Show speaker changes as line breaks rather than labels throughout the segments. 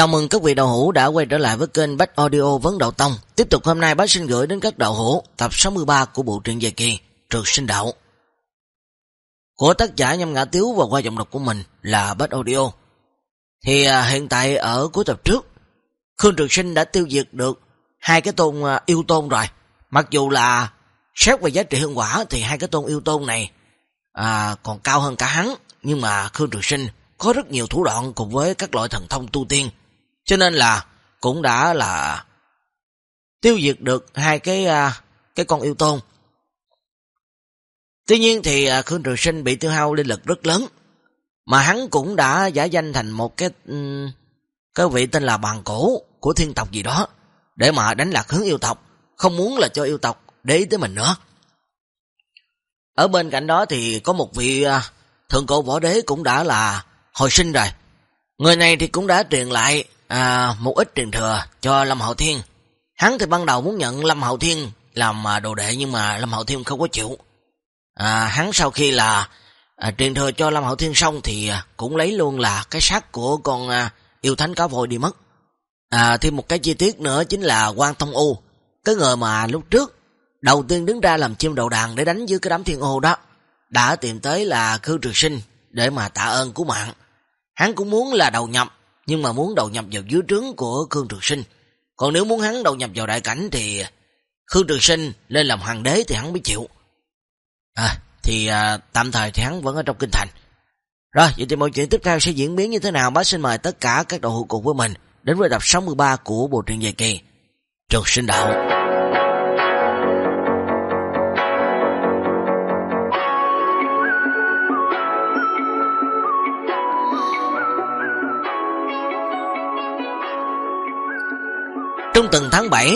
Chào mừng các vị đạo hữu đã quay trở lại với kênh Bách Audio Vấn Đạo Tông. Tiếp tục hôm nay bác xin gửi đến các đạo hữu tập 63 của bộ truyện dài kỳ Trượt Sinh Đạo. Của tác giả Nhâm Ngã Tiếu và qua giọng đọc của mình là Bách Audio. Thì à, hiện tại ở cuối tập trước, Khương Trượt Sinh đã tiêu diệt được hai cái tôn à, yêu tôn rồi. Mặc dù là xét về giá trị hương quả thì hai cái tôn yêu tôn này à, còn cao hơn cả hắn. Nhưng mà Khương Trượt Sinh có rất nhiều thủ đoạn cùng với các loại thần thông tu tiên cho nên là cũng đã là tiêu diệt được hai cái à, cái con yêu tôn. Tuy nhiên thì à, Khương Trường Sinh bị tiêu hao linh lực rất lớn. Mà hắn cũng đã giả danh thành một cái ừ, cái vị tên là bàn cổ của thiên tộc gì đó. Để mà đánh lạc hướng yêu tộc. Không muốn là cho yêu tộc để ý tới mình nữa. Ở bên cạnh đó thì có một vị à, thượng cổ võ đế cũng đã là hồi sinh rồi. Người này thì cũng đã truyền lại à, một ít truyền thừa cho Lâm Hậu Thiên. Hắn thì ban đầu muốn nhận Lâm Hậu Thiên làm à, đồ đệ nhưng mà Lâm Hậu Thiên không có chịu. À, hắn sau khi là à, truyền thừa cho Lâm Hậu Thiên xong thì à, cũng lấy luôn là cái xác của con à, yêu thánh cá vội đi mất. À, thêm một cái chi tiết nữa chính là quan Thông U. Cái người mà lúc trước đầu tiên đứng ra làm chim đầu đàn để đánh dưới cái đám thiên ô đó đã tìm tới là khư Trường Sinh để mà tạ ơn của mạng. Hắn cũng muốn là đầu nhập nhưng mà muốn đầu nhập vào dưới trướng của Khương Trường Sinh. Còn nếu muốn hắn đầu nhập vào đại cảnh thì Khương Trường Sinh lên làm hoàng đế thì hắn mới chịu. À, thì à, tạm thời thì hắn vẫn ở trong kinh thành. Rồi, vậy thì mọi chuyện tiếp theo sẽ diễn biến như thế nào? Bác xin mời tất cả các đội hữu cùng với mình đến với tập 63 của bộ truyện dài kỳ Trường Sinh Đạo. Trong từng tháng 7,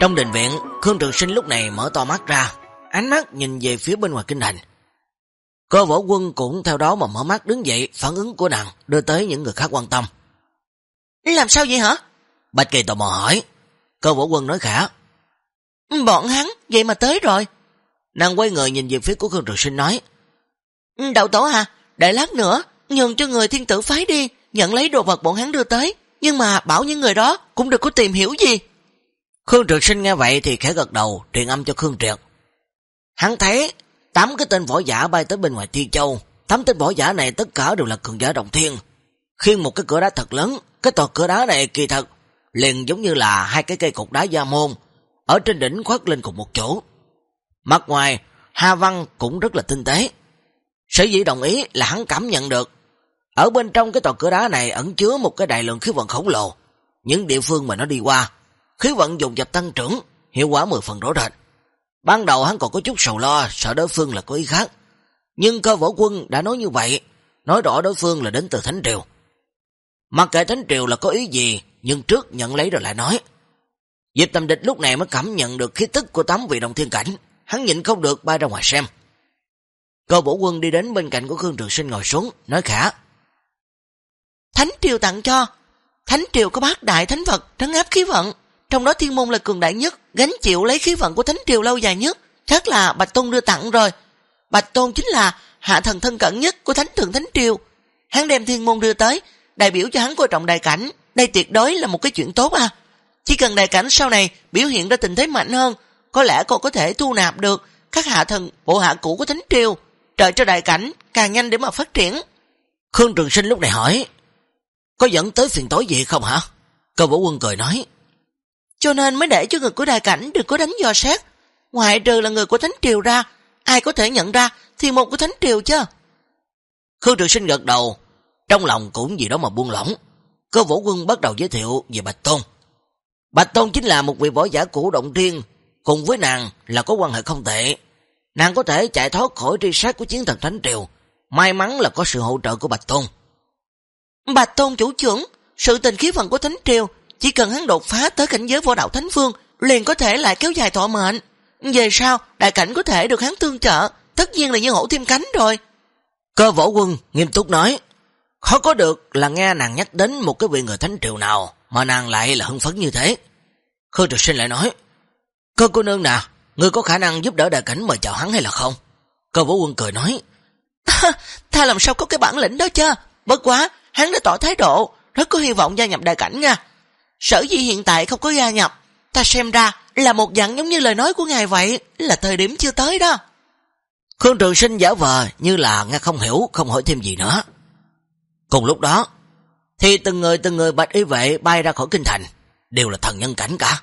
trong đình viện, Khương Trường Sinh lúc này mở to mắt ra, ánh mắt nhìn về phía bên ngoài kinh thành. Cơ võ quân cũng theo đó mà mở mắt đứng dậy, phản ứng của nàng đưa tới những người khác quan tâm. Làm sao vậy hả? Bạch Kỳ tò mò hỏi. Cơ võ quân nói khả. Bọn hắn, vậy mà tới rồi. Nàng quay người nhìn về phía của Khương Trường Sinh nói. Đậu tổ hả? Để lát nữa, nhường cho người thiên tử phái đi, nhận lấy đồ vật bọn hắn đưa tới. Nhưng mà bảo những người đó cũng được có tìm hiểu gì. Khương Trực Sinh nghe vậy thì khẽ gật đầu, truyền âm cho Khương Triệt. Hắn thấy tám cái tên võ giả bay tới bên ngoài Thiên Châu. Tám tên võ giả này tất cả đều là cường giả động thiên. Khiên một cái cửa đá thật lớn, cái tòa cửa đá này kỳ thật, liền giống như là hai cái cây cục đá gia môn, ở trên đỉnh khoát lên cùng một chỗ. Mặt ngoài, Hà Văn cũng rất là tinh tế. Sở dĩ đồng ý là hắn cảm nhận được ở bên trong cái tòa cửa đá này ẩn chứa một cái đại lượng khí vận khổng lồ. Những địa phương mà nó đi qua, khí vận dùng dập tăng trưởng, hiệu quả 10 phần rõ rệt. Ban đầu hắn còn có chút sầu lo, sợ đối phương là có ý khác. Nhưng cơ võ quân đã nói như vậy, nói rõ đối phương là đến từ Thánh Triều. Mặc kệ Thánh Triều là có ý gì, nhưng trước nhận lấy rồi lại nói. Diệp Tâm Địch lúc này mới cảm nhận được khí tức của tám vị đồng thiên cảnh, hắn nhịn không được bay ra ngoài xem. Cơ bổ quân đi đến bên cạnh của Khương Trường Sinh ngồi xuống, nói khả. Thánh triều tặng cho. Thánh triều có bát đại thánh vật trấn áp khí vận. Trong đó thiên môn là cường đại nhất, gánh chịu lấy khí vận của thánh triều lâu dài nhất. Chắc là Bạch Tôn đưa tặng rồi. Bạch Tôn chính là hạ thần thân cận nhất của thánh thượng thánh triều. Hắn đem thiên môn đưa tới, đại biểu cho hắn coi trọng đại cảnh. Đây tuyệt đối là một cái chuyện tốt à. Chỉ cần đại cảnh sau này biểu hiện ra tình thế mạnh hơn, có lẽ cô có thể thu nạp được các hạ thần bộ hạ cũ của thánh triều, trợ cho đại cảnh càng nhanh để mà phát triển. Khương Trường Sinh lúc này hỏi, có dẫn tới phiền tối gì không hả? Cơ vũ quân cười nói. Cho nên mới để cho người của đại cảnh đừng có đánh dò xét. Ngoại trừ là người của Thánh Triều ra, ai có thể nhận ra thì một của Thánh Triều chứ. Khương Trường Sinh gật đầu, trong lòng cũng gì đó mà buông lỏng. Cơ vũ quân bắt đầu giới thiệu về Bạch Tôn. Bạch Tôn chính là một vị võ giả cũ động riêng, cùng với nàng là có quan hệ không tệ. Nàng có thể chạy thoát khỏi tri sát của chiến thần Thánh Triều. May mắn là có sự hỗ trợ của Bạch Tôn. Bạch Tôn chủ trưởng, sự tình khí vận của Thánh Triều, chỉ cần hắn đột phá tới cảnh giới võ đạo Thánh Phương, liền có thể lại kéo dài thọ mệnh. Về sau, đại cảnh có thể được hắn tương trợ, tất nhiên là như hổ thêm cánh rồi. Cơ võ quân nghiêm túc nói, khó có được là nghe nàng nhắc đến một cái vị người Thánh Triều nào, mà nàng lại là hưng phấn như thế. Khương Trực Sinh lại nói, cơ cô nương nè, ngươi có khả năng giúp đỡ đại cảnh mời chào hắn hay là không? Cơ võ quân cười nói, ta làm sao có cái bản lĩnh đó chứ, bất quá, hắn đã tỏ thái độ,
rất có hy vọng gia nhập đại cảnh nha. Sở dĩ hiện tại không có gia nhập, ta xem ra là một dạng giống như lời nói của ngài vậy, là thời điểm chưa tới đó.
Khương Trường Sinh giả vờ như là nghe không hiểu, không hỏi thêm gì nữa. Cùng lúc đó, thì từng người từng người bạch y vệ bay ra khỏi kinh thành, đều là thần nhân cảnh cả.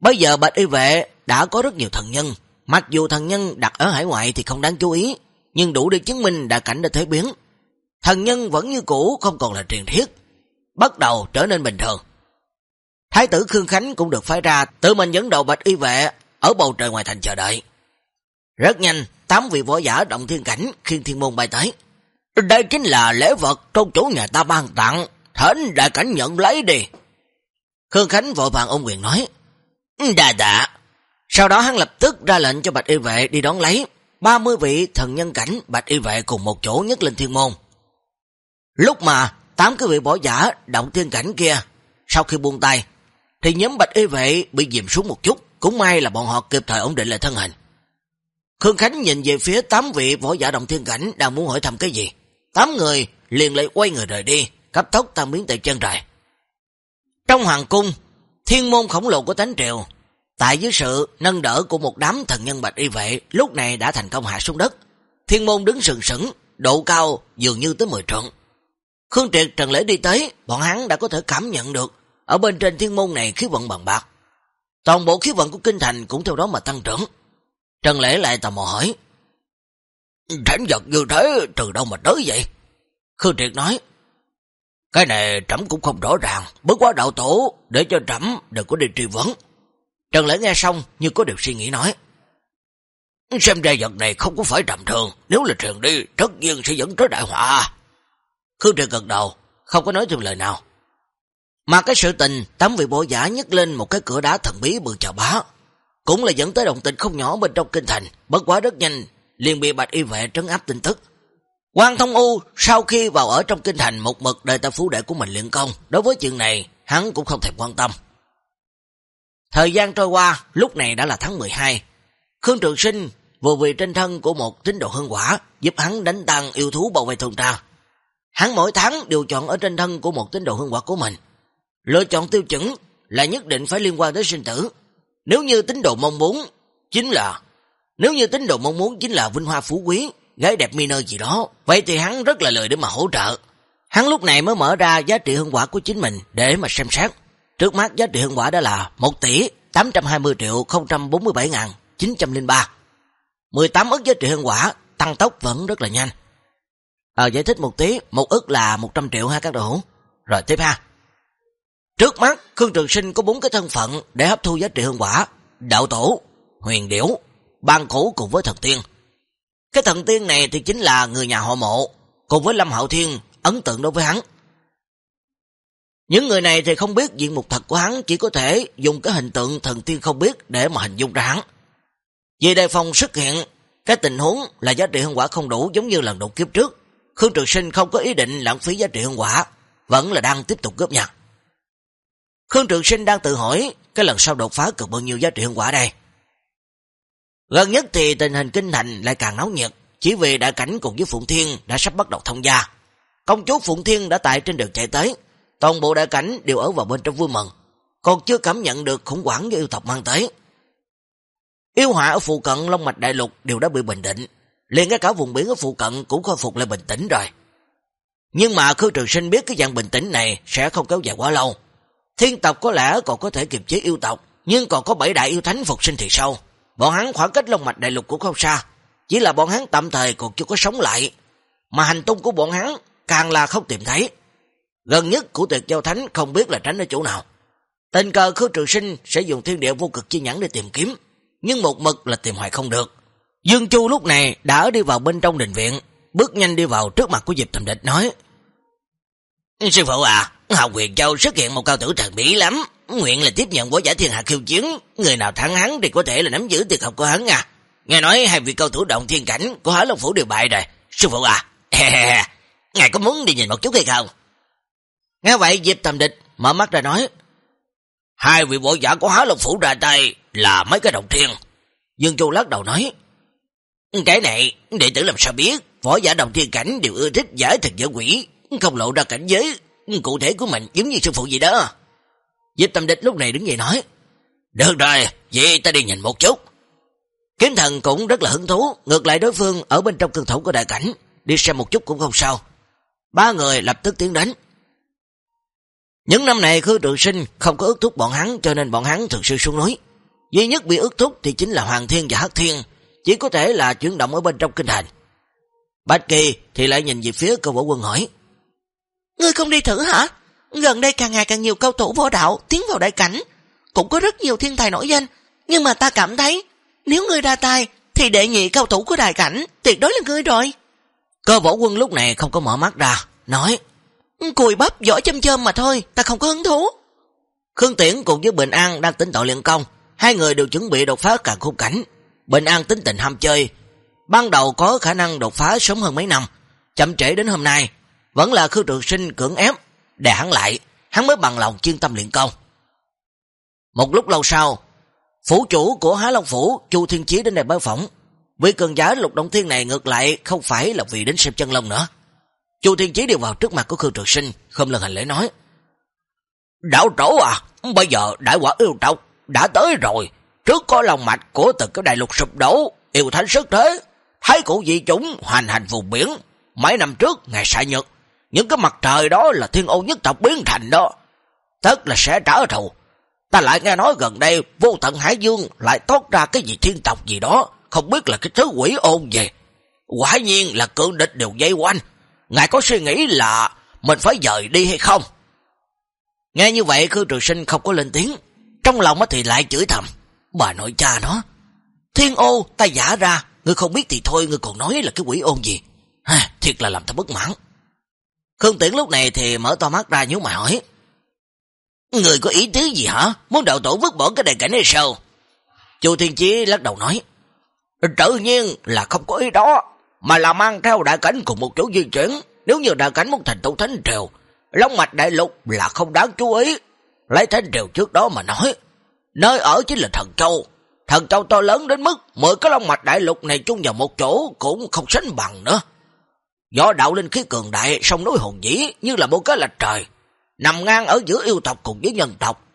Bây giờ bạch y vệ đã có rất nhiều thần nhân, mặc dù thần nhân đặt ở hải ngoại thì không đáng chú ý, nhưng đủ để chứng minh đại cảnh đã thế biến. Thần nhân vẫn như cũ không còn là truyền thuyết, bắt đầu trở nên bình thường. Thái tử Khương Khánh cũng được phái ra tự mình dẫn đầu bạch y vệ ở bầu trời ngoài thành chờ đợi. Rất nhanh, tám vị võ giả động thiên cảnh khiên thiên môn bay tới. Đây chính là lễ vật trong chủ nhà ta ban tặng, thỉnh đại cảnh nhận lấy đi. Khương Khánh vội vàng ôn quyền nói. Đà đạ. Sau đó hắn lập tức ra lệnh cho bạch y vệ đi đón lấy 30 vị thần nhân cảnh bạch y vệ cùng một chỗ nhất lên thiên môn. Lúc mà tám cái vị võ giả động thiên cảnh kia sau khi buông tay thì nhóm bạch y vệ bị dìm xuống một chút, cũng may là bọn họ kịp thời ổn định lại thân hình. Khương Khánh nhìn về phía tám vị võ giả động thiên cảnh đang muốn hỏi thăm cái gì. Tám người liền lại quay người rời đi, cấp tốc tan biến tại chân trời. Trong hoàng cung, thiên môn khổng lồ của Tánh Triều, tại dưới sự nâng đỡ của một đám thần nhân bạch y vệ, lúc này đã thành công hạ xuống đất. Thiên môn đứng sừng sững, độ cao dường như tới 10 trượng. Khương Triệt Trần Lễ đi tới, bọn hắn đã có thể cảm nhận được ở bên trên thiên môn này khí vận bằng bạc. Toàn bộ khí vận của kinh thành cũng theo đó mà tăng trưởng. Trần Lễ lại tò mò hỏi. Thánh vật như thế từ đâu mà tới vậy? Khương Triệt nói. Cái này trẫm cũng không rõ ràng, bất quá đạo tổ để cho trẫm đừng có đi truy vấn. Trần Lễ nghe xong như có điều suy nghĩ nói. Xem ra vật này không có phải trầm thường, nếu là truyền đi, tất nhiên sẽ dẫn tới đại họa. Khương Triệt gật đầu, không có nói thêm lời nào. Mà cái sự tình, tấm vị bộ giả nhấc lên một cái cửa đá thần bí bự chào bá. Cũng là dẫn tới động tình không nhỏ bên trong kinh thành, bất quá rất nhanh, liền bị bạch y vệ trấn áp tin tức. Quan Thông U sau khi vào ở trong kinh thành một mực đời ta phú đệ của mình luyện công, đối với chuyện này hắn cũng không thèm quan tâm. Thời gian trôi qua, lúc này đã là tháng 12. Khương Trường Sinh vừa vì trên thân của một tín đồ hương quả giúp hắn đánh tăng yêu thú bảo vệ thôn tra. Hắn mỗi tháng đều chọn ở trên thân của một tín đồ hương quả của mình. Lựa chọn tiêu chuẩn là nhất định phải liên quan tới sinh tử. Nếu như tín đồ mong muốn chính là nếu như tín đồ mong muốn chính là vinh hoa phú quý, gái đẹp mi gì đó, vậy thì hắn rất là lời để mà hỗ trợ. Hắn lúc này mới mở ra giá trị hương quả của chính mình để mà xem xét. Trước mắt giá trị hương quả đó là 1 tỷ 820 triệu 047 ngàn 903. 18 ức giá trị hương quả, tăng tốc vẫn rất là nhanh. Ờ, giải thích một tí, một ức là 100 triệu ha các đồ hữu. Rồi tiếp ha. Trước mắt, Khương Trường Sinh có bốn cái thân phận để hấp thu giá trị hương quả. Đạo tổ, huyền điểu, ban cổ cùng với thần tiên. Cái thần tiên này thì chính là người nhà họ mộ, cùng với Lâm Hạo Thiên ấn tượng đối với hắn. Những người này thì không biết diện mục thật của hắn, chỉ có thể dùng cái hình tượng thần tiên không biết để mà hình dung ra hắn. Vì đề phòng xuất hiện, cái tình huống là giá trị hương quả không đủ giống như lần đột kiếp trước. Khương Trường Sinh không có ý định lãng phí giá trị hương quả, vẫn là đang tiếp tục góp nhặt. Khương Trường Sinh đang tự hỏi cái lần sau đột phá cực bao nhiêu giá trị hương quả đây. Gần nhất thì tình hình kinh thành lại càng náo nhiệt, chỉ vì đại cảnh cùng với Phụng Thiên đã sắp bắt đầu thông gia. Công chúa Phụng Thiên đã tại trên đường chạy tới, toàn bộ đại cảnh đều ở vào bên trong vui mừng, còn chưa cảm nhận được khủng hoảng do yêu tộc mang tới. Yêu họa ở phụ cận Long Mạch Đại Lục đều đã bị bình định, liền ngay cả vùng biển ở phụ cận cũng khôi phục lại bình tĩnh rồi. Nhưng mà Khương Trường Sinh biết cái dạng bình tĩnh này sẽ không kéo dài quá lâu. Thiên tộc có lẽ còn có thể kiềm chế yêu tộc, nhưng còn có bảy đại yêu thánh phục sinh thì sao? Bọn hắn khoảng cách Long Mạch Đại Lục cũng không xa, chỉ là bọn hắn tạm thời còn chưa có sống lại, mà hành tung của bọn hắn càng là không tìm thấy. Gần nhất của tuyệt giao thánh không biết là tránh ở chỗ nào. Tình cờ Khương Trường Sinh sẽ dùng thiên địa vô cực chi nhãn để tìm kiếm, nhưng một mực là tìm hoài không được. Dương Chu lúc này đã đi vào bên trong đình viện, bước nhanh đi vào trước mặt của Diệp Thầm Địch nói Sư phụ à, Học Huyền Châu xuất hiện một cao tử thần bí lắm, nguyện là tiếp nhận võ giả thiên hạ khiêu chiến, người nào thắng hắn thì có thể là nắm giữ tuyệt học của hắn à. Nghe nói hai vị cao thủ động thiên cảnh của Hỏa Long Phủ đều bại rồi. Sư phụ à, ngài có muốn đi nhìn một chút hay không? Nghe vậy Diệp Thầm Địch mở mắt ra nói Hai vị võ giả của Hỏa Long Phủ ra tay là mấy cái động thiên. Dương Chu lắc đầu nói cái này, đệ tử làm sao biết, võ giả đồng thiên cảnh đều ưa thích giải thần giả quỷ, không lộ ra cảnh giới, cụ thể của mình giống như sư phụ gì đó. Diệp Tâm Địch lúc này đứng dậy nói, Được rồi, vậy ta đi nhìn một chút. Kiếm thần cũng rất là hứng thú, ngược lại đối phương ở bên trong cương thủ của đại cảnh, đi xem một chút cũng không sao. Ba người lập tức tiến đến. Những năm này Khư Trường Sinh không có ước thúc bọn hắn cho nên bọn hắn thường xuyên xuống núi. Duy nhất bị ước thúc thì chính là Hoàng Thiên và Hắc Thiên, chỉ có thể là chuyển động ở bên trong kinh thành. Bạch Kỳ thì lại nhìn về phía cơ võ quân hỏi.
Ngươi không đi thử hả? Gần đây càng ngày càng nhiều cao thủ võ đạo tiến vào đại cảnh. Cũng có rất nhiều thiên tài nổi danh. Nhưng mà ta cảm thấy, nếu ngươi ra tay, thì đệ nhị cao thủ của đại cảnh tuyệt đối là ngươi rồi.
Cơ võ quân lúc này không có mở mắt ra. Nói.
Cùi bắp, giỏi châm châm mà thôi. Ta không có hứng thú.
Khương Tiễn cùng với Bình An đang tính tội liên công. Hai người đều chuẩn bị đột phá càng khung cảnh. Bình An tính tình ham chơi. Ban đầu có khả năng đột phá sớm hơn mấy năm. Chậm trễ đến hôm nay. Vẫn là Khương Trường Sinh cưỡng ép. Đè hắn lại. Hắn mới bằng lòng chuyên tâm luyện công. Một lúc lâu sau. Phủ chủ của Há Long Phủ Chu Thiên Chí đến đây bái phỏng. Vị cường giá lục động thiên này ngược lại không phải là vì đến xem chân lông nữa. Chu Thiên Chí đi vào trước mặt của Khương Trường Sinh, không lần hành lễ nói. Đạo trổ à, bây giờ đại quả yêu tộc đã tới rồi. Trước có lòng mạch của từ cái đại lục sụp đổ, yêu thánh sức thế. Thấy cụ dị chúng hoành hành vùng biển. Mấy năm trước, ngày xạ nhật, những cái mặt trời đó là thiên ô nhất tộc biến thành đó. Tất là sẽ trả thù. Ta lại nghe nói gần đây, vô tận Hải Dương lại tốt ra cái gì thiên tộc gì đó, không biết là cái thứ quỷ ôn gì. Quả nhiên là cương địch đều dây quanh. Ngài có suy nghĩ là mình phải dời đi hay không? Nghe như vậy Khương Trường Sinh không có lên tiếng, trong lòng thì lại chửi thầm. Bà nội cha nó. Thiên ô ta giả ra, ngươi không biết thì thôi, ngươi còn nói là cái quỷ ôn gì. Ha, thiệt là làm ta bất mãn. Khương Tiễn lúc này thì mở to mắt ra nhớ mà hỏi. Người có ý tứ gì hả? Muốn đạo tổ vứt bỏ cái đại cảnh này sao? Chu Thiên Chí lắc đầu nói. Tự nhiên là không có ý đó, mà là mang theo đại cảnh cùng một chỗ di chuyển. Nếu như đại cảnh muốn thành tổ thánh triều, Long mạch đại lục là không đáng chú ý. Lấy thánh triều trước đó mà nói, nơi ở chính là thần châu. Thần châu to lớn đến mức mười cái long mạch đại lục này chung vào một chỗ cũng không sánh bằng nữa. gió đạo linh khí cường đại, sông núi hồn dĩ như là một cái lạch trời, nằm ngang ở giữa yêu tộc cùng với nhân tộc.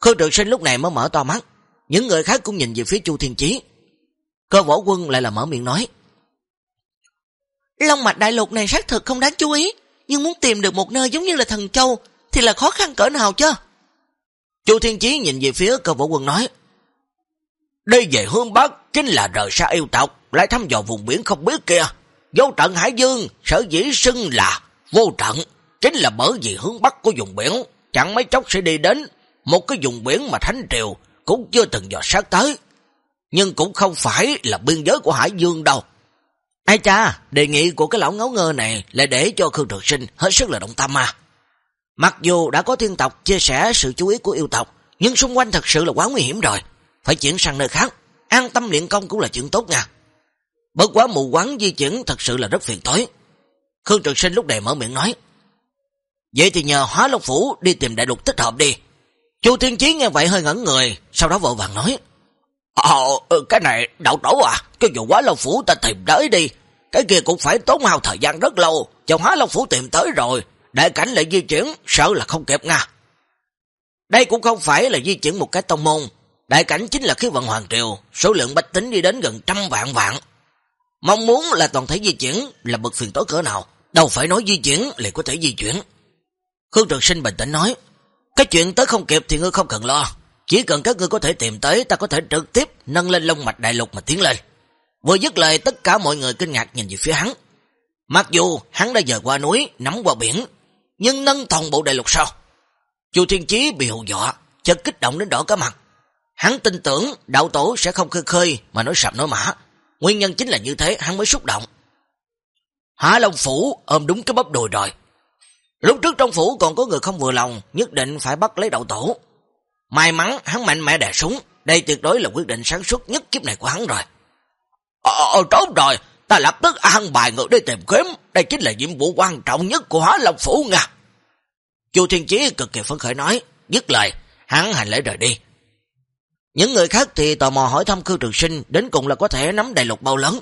Khương Trường Sinh lúc này mới mở to mắt, những người khác cũng nhìn về phía Chu Thiên Chí. Cơ võ quân lại là mở miệng nói.
Long mạch đại lục này xác thực không đáng chú ý, nhưng muốn tìm được một nơi giống như là thần châu thì là khó khăn cỡ nào chứ?
Chu Thiên Chí nhìn về phía cơ võ quân nói. Đi về hướng Bắc chính là rời xa yêu tộc, lại thăm dò vùng biển không biết kia. Vô trận Hải Dương, sở dĩ xưng là vô trận, chính là bởi vì hướng Bắc của vùng biển, chẳng mấy chốc sẽ đi đến một cái vùng biển mà Thánh Triều cũng chưa từng dò sát tới. Nhưng cũng không phải là biên giới của Hải Dương đâu. Ai cha, đề nghị của cái lão ngáo ngơ này là để cho Khương Trường Sinh hết sức là động tâm mà. Mặc dù đã có thiên tộc chia sẻ sự chú ý của yêu tộc, nhưng xung quanh thật sự là quá nguy hiểm rồi. Phải chuyển sang nơi khác, an tâm luyện công cũng là chuyện tốt nha. Bất quá mù quán di chuyển thật sự là rất phiền tối. Khương Trường Sinh lúc này mở miệng nói. Vậy thì nhờ hóa lộc phủ đi tìm đại lục thích hợp đi. Chu Thiên Chí nghe vậy hơi ngẩn người, sau đó vội vàng nói. Ồ, cái này đậu đổ à, cho dù hóa lộc phủ ta tìm tới đi, cái kia cũng phải tốn hao thời gian rất lâu, cho hóa lộc phủ tìm tới rồi, đại cảnh lại di chuyển, sợ là không kịp nha. Đây cũng không phải là di chuyển một cái tông môn, đại cảnh chính là khí vận hoàng triều, số lượng bách tính đi đến gần trăm vạn vạn. Mong muốn là toàn thể di chuyển là bực phiền tối cỡ nào, đâu phải nói di chuyển lại có thể di chuyển. Khương Trường Sinh bình tĩnh nói, cái chuyện tới không kịp thì ngươi không cần lo, chỉ cần các ngươi có thể tìm tới ta có thể trực tiếp nâng lên lông mạch đại lục mà tiến lên. Vừa dứt lời tất cả mọi người kinh ngạc nhìn về phía hắn. Mặc dù hắn đã dời qua núi, nắm qua biển, nhưng nâng toàn bộ đại lục sao? Chu Thiên Chí bị hù dọa, chợt kích động đến đỏ cả mặt. Hắn tin tưởng đạo tổ sẽ không khơi khơi mà nói sạp nói mã. Nguyên nhân chính là như thế hắn mới xúc động. Hả Long Phủ ôm đúng cái bắp đùi rồi. Lúc trước trong phủ còn có người không vừa lòng, nhất định phải bắt lấy đạo tổ. May mắn hắn mạnh mẽ đè súng, đây tuyệt đối là quyết định sáng suốt nhất kiếp này của hắn rồi. Ờ, ờ, ờ tốt rồi, ta lập tức an bài người đi tìm kiếm, đây chính là nhiệm vụ quan trọng nhất của Hóa Long Phủ nha. Chu Thiên Chí cực kỳ phấn khởi nói, dứt lời, hắn hành lễ rời đi. Những người khác thì tò mò hỏi thăm Khương Trường Sinh đến cùng là có thể nắm đại lục bao lớn.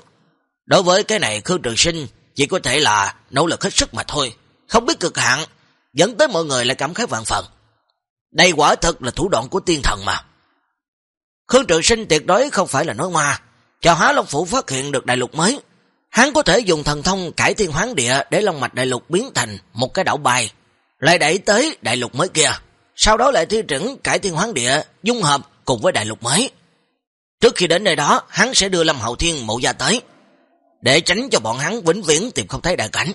Đối với cái này Khương Trường Sinh chỉ có thể là nỗ lực hết sức mà thôi, không biết cực hạn dẫn tới mọi người lại cảm khái vạn phần. Đây quả thật là thủ đoạn của tiên thần mà. Khương Trường Sinh tuyệt đối không phải là nói ngoa, cho Hóa Long Phủ phát hiện được đại lục mới. Hắn có thể dùng thần thông cải thiên hoán địa để Long Mạch đại lục biến thành một cái đảo bài, lại đẩy tới đại lục mới kia. Sau đó lại thi triển cải thiên hoán địa, dung hợp cùng với đại lục mới. Trước khi đến nơi đó, hắn sẽ đưa Lâm Hậu Thiên mộ gia tới, để tránh cho bọn hắn vĩnh viễn tìm không thấy đại cảnh.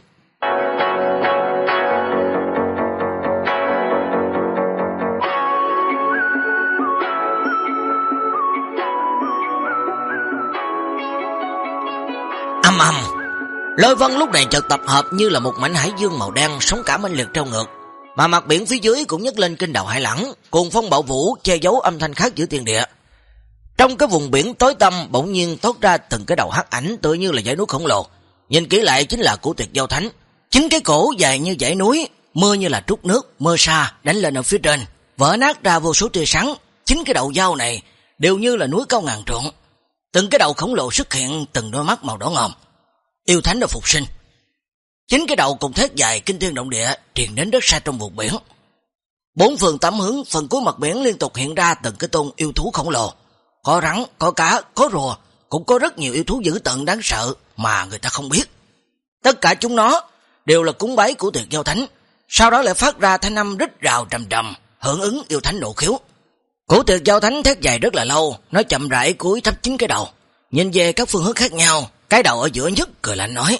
Lôi vân lúc này chợt tập hợp như là một mảnh hải dương màu đen sống cả mênh liệt trao ngược, mà mặt biển phía dưới cũng nhấc lên kinh đầu hải lẳng, cùng phong bạo vũ che giấu âm thanh khác giữa thiên địa. Trong cái vùng biển tối tăm bỗng nhiên thoát ra từng cái đầu hắc ảnh tựa như là dãy núi khổng lồ. Nhìn kỹ lại chính là cổ tuyệt giao thánh. Chính cái cổ dài như dãy núi, mưa như là trút nước, mưa xa đánh lên ở phía trên, vỡ nát ra vô số tia sáng. Chính cái đầu dao này đều như là núi cao ngàn trượng. Từng cái đầu khổng lồ xuất hiện từng đôi mắt màu đỏ ngòm. Yêu thánh đã phục sinh. Chính cái đầu cùng thét dài kinh thiên động địa truyền đến đất xa trong vùng biển. Bốn phương tám hướng, phần cuối mặt biển liên tục hiện ra từng cái tôn yêu thú khổng lồ. Có rắn, có cá, có rùa, cũng có rất nhiều yêu thú dữ tận đáng sợ mà người ta không biết. Tất cả chúng nó đều là cúng bái của tuyệt giao thánh, sau đó lại phát ra thanh âm rít rào trầm trầm, hưởng ứng yêu thánh nộ khiếu. Cổ tuyệt giao thánh thét dài rất là lâu, nó chậm rãi cúi thấp chính cái đầu, nhìn về các phương hướng khác nhau, cái đầu ở giữa nhất cười lạnh nói.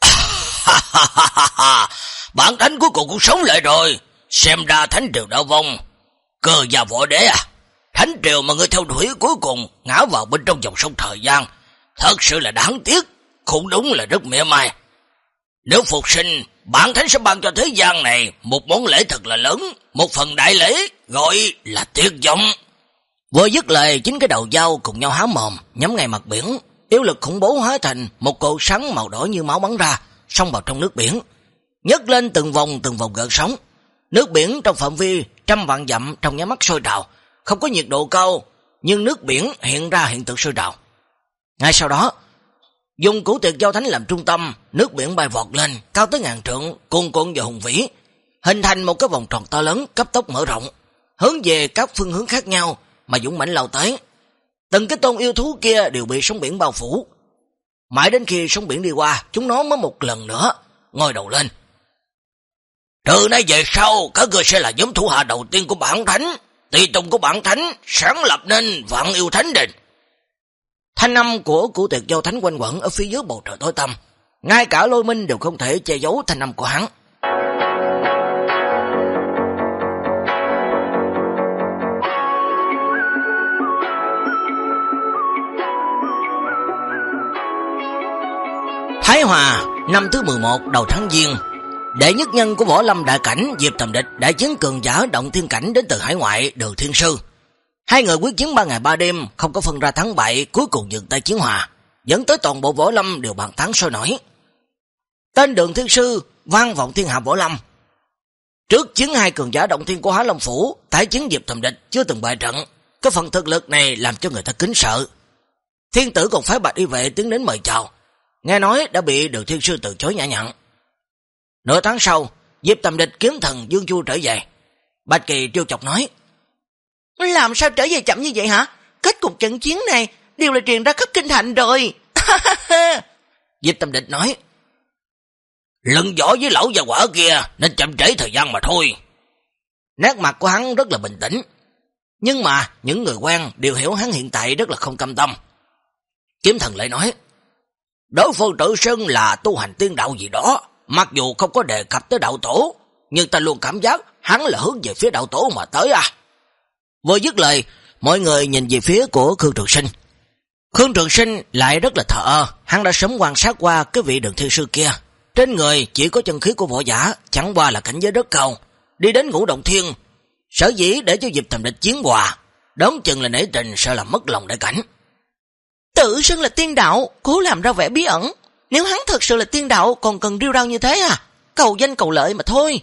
Bản thánh cuối cùng cũng sống lại rồi, xem ra thánh triều đã vong. Cơ già võ đế à? Thánh triều mà người theo đuổi cuối cùng ngã vào bên trong dòng sông thời gian. Thật sự là đáng tiếc, cũng đúng là rất mỉa mai. Nếu phục sinh, bản thánh sẽ ban cho thế gian này một món lễ thật là lớn, một phần đại lễ, gọi là tiết vọng. Vừa dứt lời, chính cái đầu dao cùng nhau há mồm, nhắm ngay mặt biển, yếu lực khủng bố hóa thành một cột sáng màu đỏ như máu bắn ra, xông vào trong nước biển, nhấc lên từng vòng từng vòng gợn sóng. Nước biển trong phạm vi trăm vạn dặm trong nháy mắt sôi trào, không có nhiệt độ cao, nhưng nước biển hiện ra hiện tượng sôi trào. Ngay sau đó, dùng củ tuyệt giao thánh làm trung tâm, nước biển bay vọt lên, cao tới ngàn trượng, cuồn cuộn và hùng vĩ, hình thành một cái vòng tròn to lớn, cấp tốc mở rộng, hướng về các phương hướng khác nhau mà dũng mãnh lao tới. Từng cái tôn yêu thú kia đều bị sóng biển bao phủ. Mãi đến khi sóng biển đi qua, chúng nó mới một lần nữa ngồi đầu lên. Từ nay về sau, các người sẽ là nhóm thủ hạ đầu tiên của bản thánh. Tùy tùng của bản thánh sáng lập nên vạn yêu thánh đình. Thanh âm của cụ tuyệt giao thánh quanh quẩn ở phía dưới bầu trời tối tăm. Ngay cả lôi minh đều không thể che giấu thanh âm của hắn. Thái Hòa, năm thứ 11 đầu tháng Giêng Đệ nhất nhân của võ lâm đại cảnh Diệp Tầm Địch đã chiến cường giả động thiên cảnh đến từ hải ngoại Đường Thiên Sư. Hai người quyết chiến ba ngày ba đêm, không có phân ra thắng bại, cuối cùng dừng tay chiến hòa, dẫn tới toàn bộ võ lâm đều bàn thắng sôi nổi. Tên Đường Thiên Sư vang vọng thiên hạ võ lâm. Trước chiến hai cường giả động thiên của Hóa Long Phủ, tái chiến Diệp Tầm Địch chưa từng bại trận, cái phần thực lực này làm cho người ta kính sợ. Thiên tử còn phái bạch y vệ tiến đến mời chào, nghe nói đã bị Đường Thiên Sư từ chối nhã nhặn. Nửa tháng sau, Diệp Tầm Địch kiếm thần Dương Chu trở về. Bạch Kỳ trêu chọc nói, Làm sao trở về chậm như vậy hả? Kết cục trận chiến này đều là truyền ra khắp kinh thành rồi. Diệp Tầm Địch nói, Lần võ với lão và quả kia nên chậm trễ thời gian mà thôi. Nét mặt của hắn rất là bình tĩnh. Nhưng mà những người quen đều hiểu hắn hiện tại rất là không cam tâm. Kiếm thần lại nói, Đối phương tự xưng là tu hành tiên đạo gì đó, Mặc dù không có đề cập tới đạo tổ, nhưng ta luôn cảm giác hắn là hướng về phía đạo tổ mà tới à. Vừa dứt lời, mọi người nhìn về phía của Khương Trường Sinh. Khương Trường Sinh lại rất là thở hắn đã sớm quan sát qua cái vị đường thiên sư kia. Trên người chỉ có chân khí của võ giả, chẳng qua là cảnh giới rất cao. Đi đến ngũ động thiên, sở dĩ để cho dịp thầm địch chiến hòa, đón chừng là nể tình sợ làm mất lòng đại cảnh. Tự xưng là tiên đạo, cố làm ra vẻ bí ẩn, nếu hắn thật sự là tiên đạo còn cần riêu rao như thế à? Cầu danh cầu lợi mà thôi.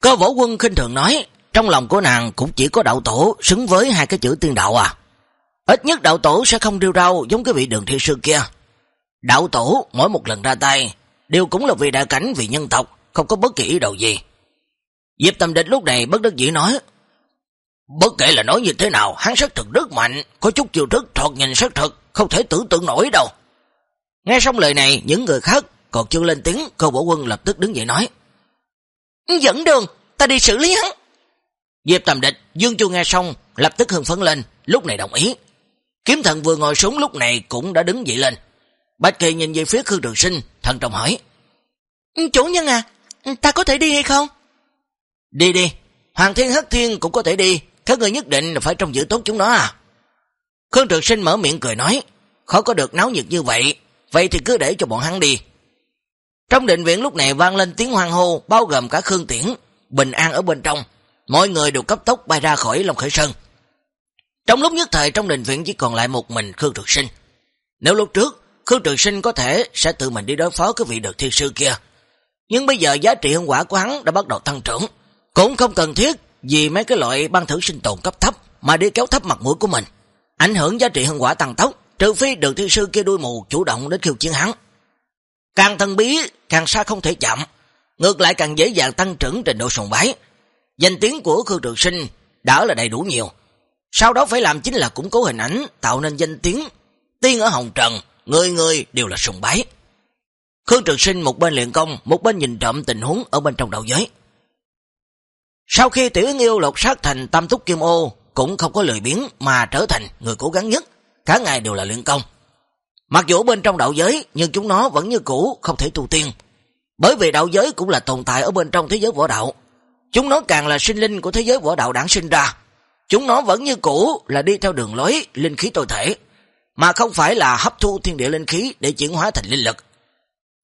Cơ võ quân khinh thường nói, trong lòng của nàng cũng chỉ có đạo tổ xứng với hai cái chữ tiên đạo à. Ít nhất đạo tổ sẽ không riêu rao giống cái vị đường thi sư kia. Đạo tổ mỗi một lần ra tay đều cũng là vì đại cảnh vì nhân tộc, không có bất kỳ ý đồ gì. Diệp Tâm Địch lúc này bất đắc dĩ nói, Bất kể là nói như thế nào, hắn sát thực rất mạnh, có chút chiều thức thoạt nhìn sát thực, không thể tưởng tượng nổi đâu. Nghe xong lời này, những người khác còn chưa lên tiếng, cơ bổ quân lập tức đứng dậy nói.
Dẫn đường, ta đi xử lý hắn.
Diệp Tầm Địch, Dương Chu nghe xong, lập tức hưng phấn lên, lúc này đồng ý. Kiếm thần vừa ngồi xuống lúc này cũng đã đứng dậy lên. Bạch Kỳ nhìn về phía Khương Trường Sinh, thần trọng hỏi.
Chủ nhân à, ta có thể đi hay không?
Đi đi, Hoàng Thiên Hất Thiên cũng có thể đi, các người nhất định phải trông giữ tốt chúng nó à. Khương Trường Sinh mở miệng cười nói, khó có được náo nhiệt như vậy, vậy thì cứ để cho bọn hắn đi. Trong định viện lúc này vang lên tiếng hoang hô, bao gồm cả Khương Tiễn, bình an ở bên trong, mọi người đều cấp tốc bay ra khỏi Long Khởi Sơn. Trong lúc nhất thời trong định viện chỉ còn lại một mình Khương Trường Sinh. Nếu lúc trước, Khương Trường Sinh có thể sẽ tự mình đi đối phó cái vị được thiên sư kia. Nhưng bây giờ giá trị hương quả của hắn đã bắt đầu tăng trưởng. Cũng không cần thiết vì mấy cái loại băng thử sinh tồn cấp thấp mà đi kéo thấp mặt mũi của mình. Ảnh hưởng giá trị hân quả tăng tốc, trừ phi được thiên sư kia đuôi mù chủ động đến khiêu chiến hắn. Càng thân bí, càng xa không thể chậm, ngược lại càng dễ dàng tăng trưởng trình độ sùng bái. Danh tiếng của Khương Trường Sinh đã là đầy đủ nhiều. Sau đó phải làm chính là củng cố hình ảnh, tạo nên danh tiếng. Tiên ở Hồng Trần, người người đều là sùng bái. Khương Trường Sinh một bên luyện công, một bên nhìn trộm tình huống ở bên trong đầu giới. Sau khi Tiểu Yêu lột sát thành tam túc kim ô, cũng không có lười biến mà trở thành người cố gắng nhất, cả ngày đều là luyện công. Mặc dù bên trong đạo giới, nhưng chúng nó vẫn như cũ không thể tu tiên. Bởi vì đạo giới cũng là tồn tại ở bên trong thế giới võ đạo. Chúng nó càng là sinh linh của thế giới võ đạo đảng sinh ra. Chúng nó vẫn như cũ là đi theo đường lối linh khí tối thể, mà không phải là hấp thu thiên địa linh khí để chuyển hóa thành linh lực.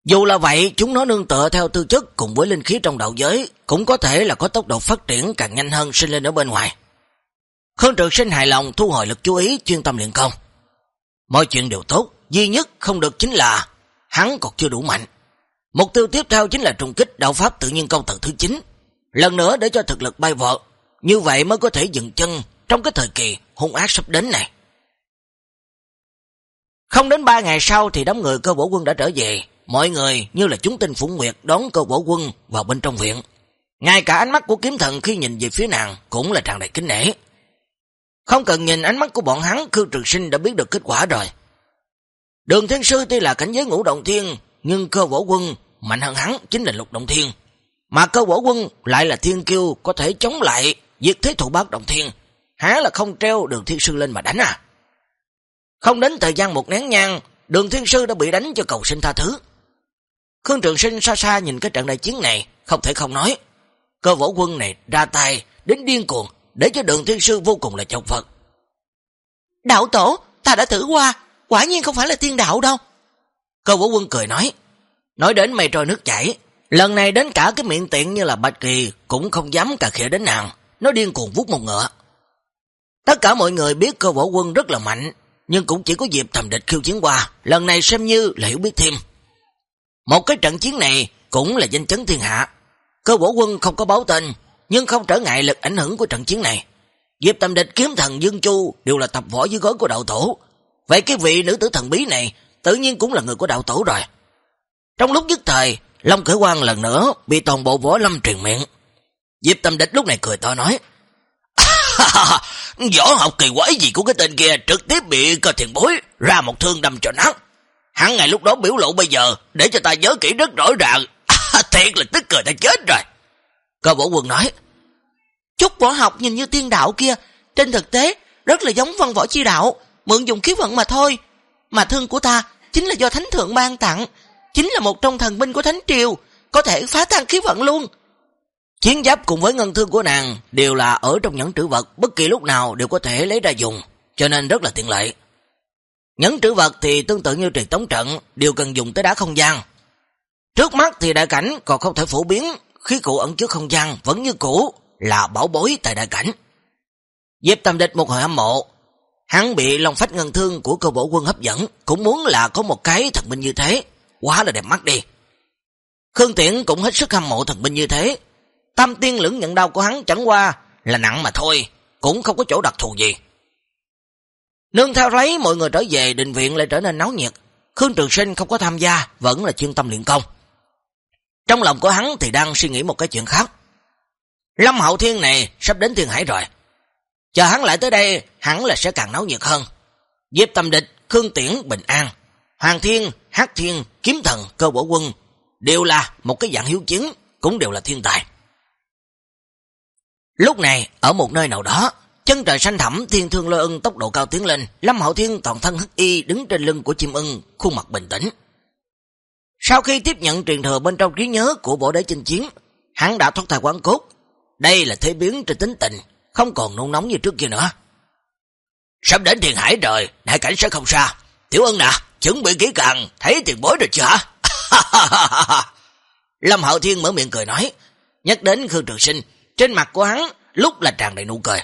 Dù là vậy, chúng nó nương tựa theo tư chất cùng với linh khí trong đạo giới, cũng có thể là có tốc độ phát triển càng nhanh hơn sinh lên ở bên ngoài. Khương trực Sinh hài lòng thu hồi lực chú ý chuyên tâm luyện công. Mọi chuyện đều tốt, duy nhất không được chính là hắn còn chưa đủ mạnh. Mục tiêu tiếp theo chính là trùng kích đạo pháp tự nhiên công tầng thứ 9. Lần nữa để cho thực lực bay vọt, như vậy mới có thể dừng chân trong cái thời kỳ hung ác sắp đến này. Không đến 3 ngày sau thì đám người cơ bổ quân đã trở về, mọi người như là chúng tinh phụng nguyệt đón cơ võ quân vào bên trong viện. Ngay cả ánh mắt của kiếm thần khi nhìn về phía nàng cũng là tràn đầy kính nể. Không cần nhìn ánh mắt của bọn hắn, Khương Trường Sinh đã biết được kết quả rồi. Đường Thiên Sư tuy là cảnh giới ngũ động thiên, nhưng cơ võ quân mạnh hơn hắn chính là lục động thiên. Mà cơ võ quân lại là thiên kiêu có thể chống lại diệt thế thủ bác động thiên. Há là không treo đường Thiên Sư lên mà đánh à. Không đến thời gian một nén nhang, đường Thiên Sư đã bị đánh cho cầu sinh tha thứ. Khương Trường Sinh xa xa nhìn cái trận đại chiến này, không thể không nói. Cơ võ quân này ra tay đến điên cuồng, để cho đường thiên sư vô cùng là chọc Phật.
Đạo tổ, ta đã thử qua, quả nhiên không phải là tiên đạo đâu.
Cơ võ quân cười nói, nói đến mây trôi nước chảy, lần này đến cả cái miệng tiện như là Bạch Kỳ cũng không dám cà khịa đến nàng, nó điên cuồng vút một ngựa. Tất cả mọi người biết cơ võ quân rất là mạnh, nhưng cũng chỉ có dịp thầm địch khiêu chiến qua, lần này xem như là hiểu biết thêm. Một cái trận chiến này cũng là danh chấn thiên hạ. Cơ bổ quân không có báo tên, nhưng không trở ngại lực ảnh hưởng của trận chiến này. Diệp Tâm Địch kiếm thần Dương Chu đều là tập võ dưới gối của đạo tổ. Vậy cái vị nữ tử thần bí này tự nhiên cũng là người của đạo tổ rồi. Trong lúc nhất thời, Long Khởi Quang lần nữa bị toàn bộ võ lâm truyền miệng. Diệp Tâm Địch lúc này cười to nói, Võ học kỳ quái gì của cái tên kia trực tiếp bị cơ thiền bối ra một thương đâm cho nát. Hắn ngày lúc đó biểu lộ bây giờ để cho ta nhớ kỹ rất rõ ràng. À, thiệt là tức cười ta chết rồi. Cơ võ quân nói,
Chút võ học nhìn như tiên đạo kia, trên thực tế rất là giống văn võ chi đạo, mượn dùng khí vận mà thôi. Mà thương của ta chính là do thánh thượng ban tặng, chính là một trong thần binh của thánh triều, có thể phá tan khí vận luôn.
Chiến giáp cùng với ngân thương của nàng đều là ở trong những trữ vật, bất kỳ lúc nào đều có thể lấy ra dùng, cho nên rất là tiện lợi nhấn trữ vật thì tương tự như truyền tống trận, đều cần dùng tới đá không gian. Trước mắt thì đại cảnh còn không thể phổ biến, khí cụ ẩn trước không gian vẫn như cũ, là bảo bối tại đại cảnh. Diệp Tâm Địch một hồi hâm mộ, hắn bị lòng phách ngân thương của cơ bộ quân hấp dẫn, cũng muốn là có một cái thần binh như thế, quá là đẹp mắt đi. Khương Tiễn cũng hết sức hâm mộ thần binh như thế, tam tiên lưỡng nhận đau của hắn chẳng qua là nặng mà thôi, cũng không có chỗ đặc thù gì. Nương theo lấy mọi người trở về định viện lại trở nên náo nhiệt, Khương Trường Sinh không có tham gia, vẫn là chuyên tâm luyện công. Trong lòng của hắn thì đang suy nghĩ một cái chuyện khác. Lâm Hậu Thiên này sắp đến Thiên Hải rồi. Chờ hắn lại tới đây, hắn là sẽ càng náo nhiệt hơn. Diệp Tâm Địch, Khương Tiễn, Bình An, Hoàng Thiên, Hắc Thiên, Kiếm Thần, Cơ Bổ Quân đều là một cái dạng hiếu chiến, cũng đều là thiên tài. Lúc này, ở một nơi nào đó, chân trời xanh thẳm, thiên thương lôi ưng tốc độ cao tiến lên, Lâm Hậu Thiên toàn thân hắc y đứng trên lưng của chim ưng, khuôn mặt bình tĩnh. Sau khi tiếp nhận truyền thừa bên trong trí nhớ của bộ đế chinh chiến, hắn đã thoát thai quán cốt. Đây là thế biến trên tính tình, không còn nôn nóng như trước kia nữa. Sắp đến thiền hải rồi, đại cảnh sẽ không xa. Tiểu ưng nè, chuẩn bị kỹ càng, thấy tiền bối rồi chưa hả? Lâm Hậu Thiên mở miệng cười nói, nhắc đến Khương Trường Sinh, trên mặt của hắn lúc là tràn đầy nụ cười.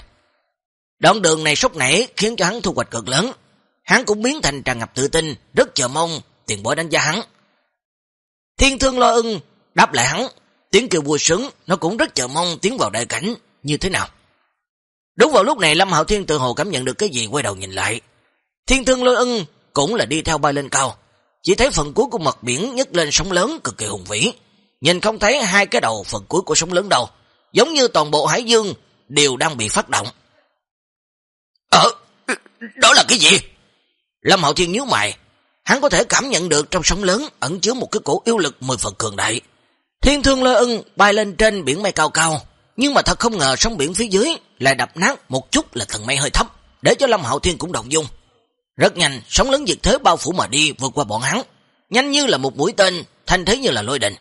Đoạn đường này sốc nảy khiến cho hắn thu hoạch cực lớn. Hắn cũng biến thành tràn ngập tự tin, rất chờ mong tiền bối đánh giá hắn. Thiên thương lo ưng, đáp lại hắn, tiếng kêu vui sướng, nó cũng rất chờ mong tiến vào đại cảnh như thế nào. Đúng vào lúc này Lâm Hạo Thiên tự hồ cảm nhận được cái gì quay đầu nhìn lại. Thiên thương lôi ưng cũng là đi theo bay lên cao. Chỉ thấy phần cuối của mặt biển nhấc lên sóng lớn cực kỳ hùng vĩ. Nhìn không thấy hai cái đầu phần cuối của sóng lớn đâu. Giống như toàn bộ hải dương đều đang bị phát động. Ờ, đó là cái gì? Lâm Hạo Thiên nhíu mày. Hắn có thể cảm nhận được trong sóng lớn ẩn chứa một cái cổ yêu lực mười phần cường đại. Thiên thương lôi ưng bay lên trên biển mây cao cao. Nhưng mà thật không ngờ sóng biển phía dưới lại đập nát một chút là tầng mây hơi thấp, để cho Lâm Hạo Thiên cũng động dung. Rất nhanh, sóng lớn diệt thế bao phủ mà đi vượt qua bọn hắn, nhanh như là một mũi tên, thanh thế như là lôi đình.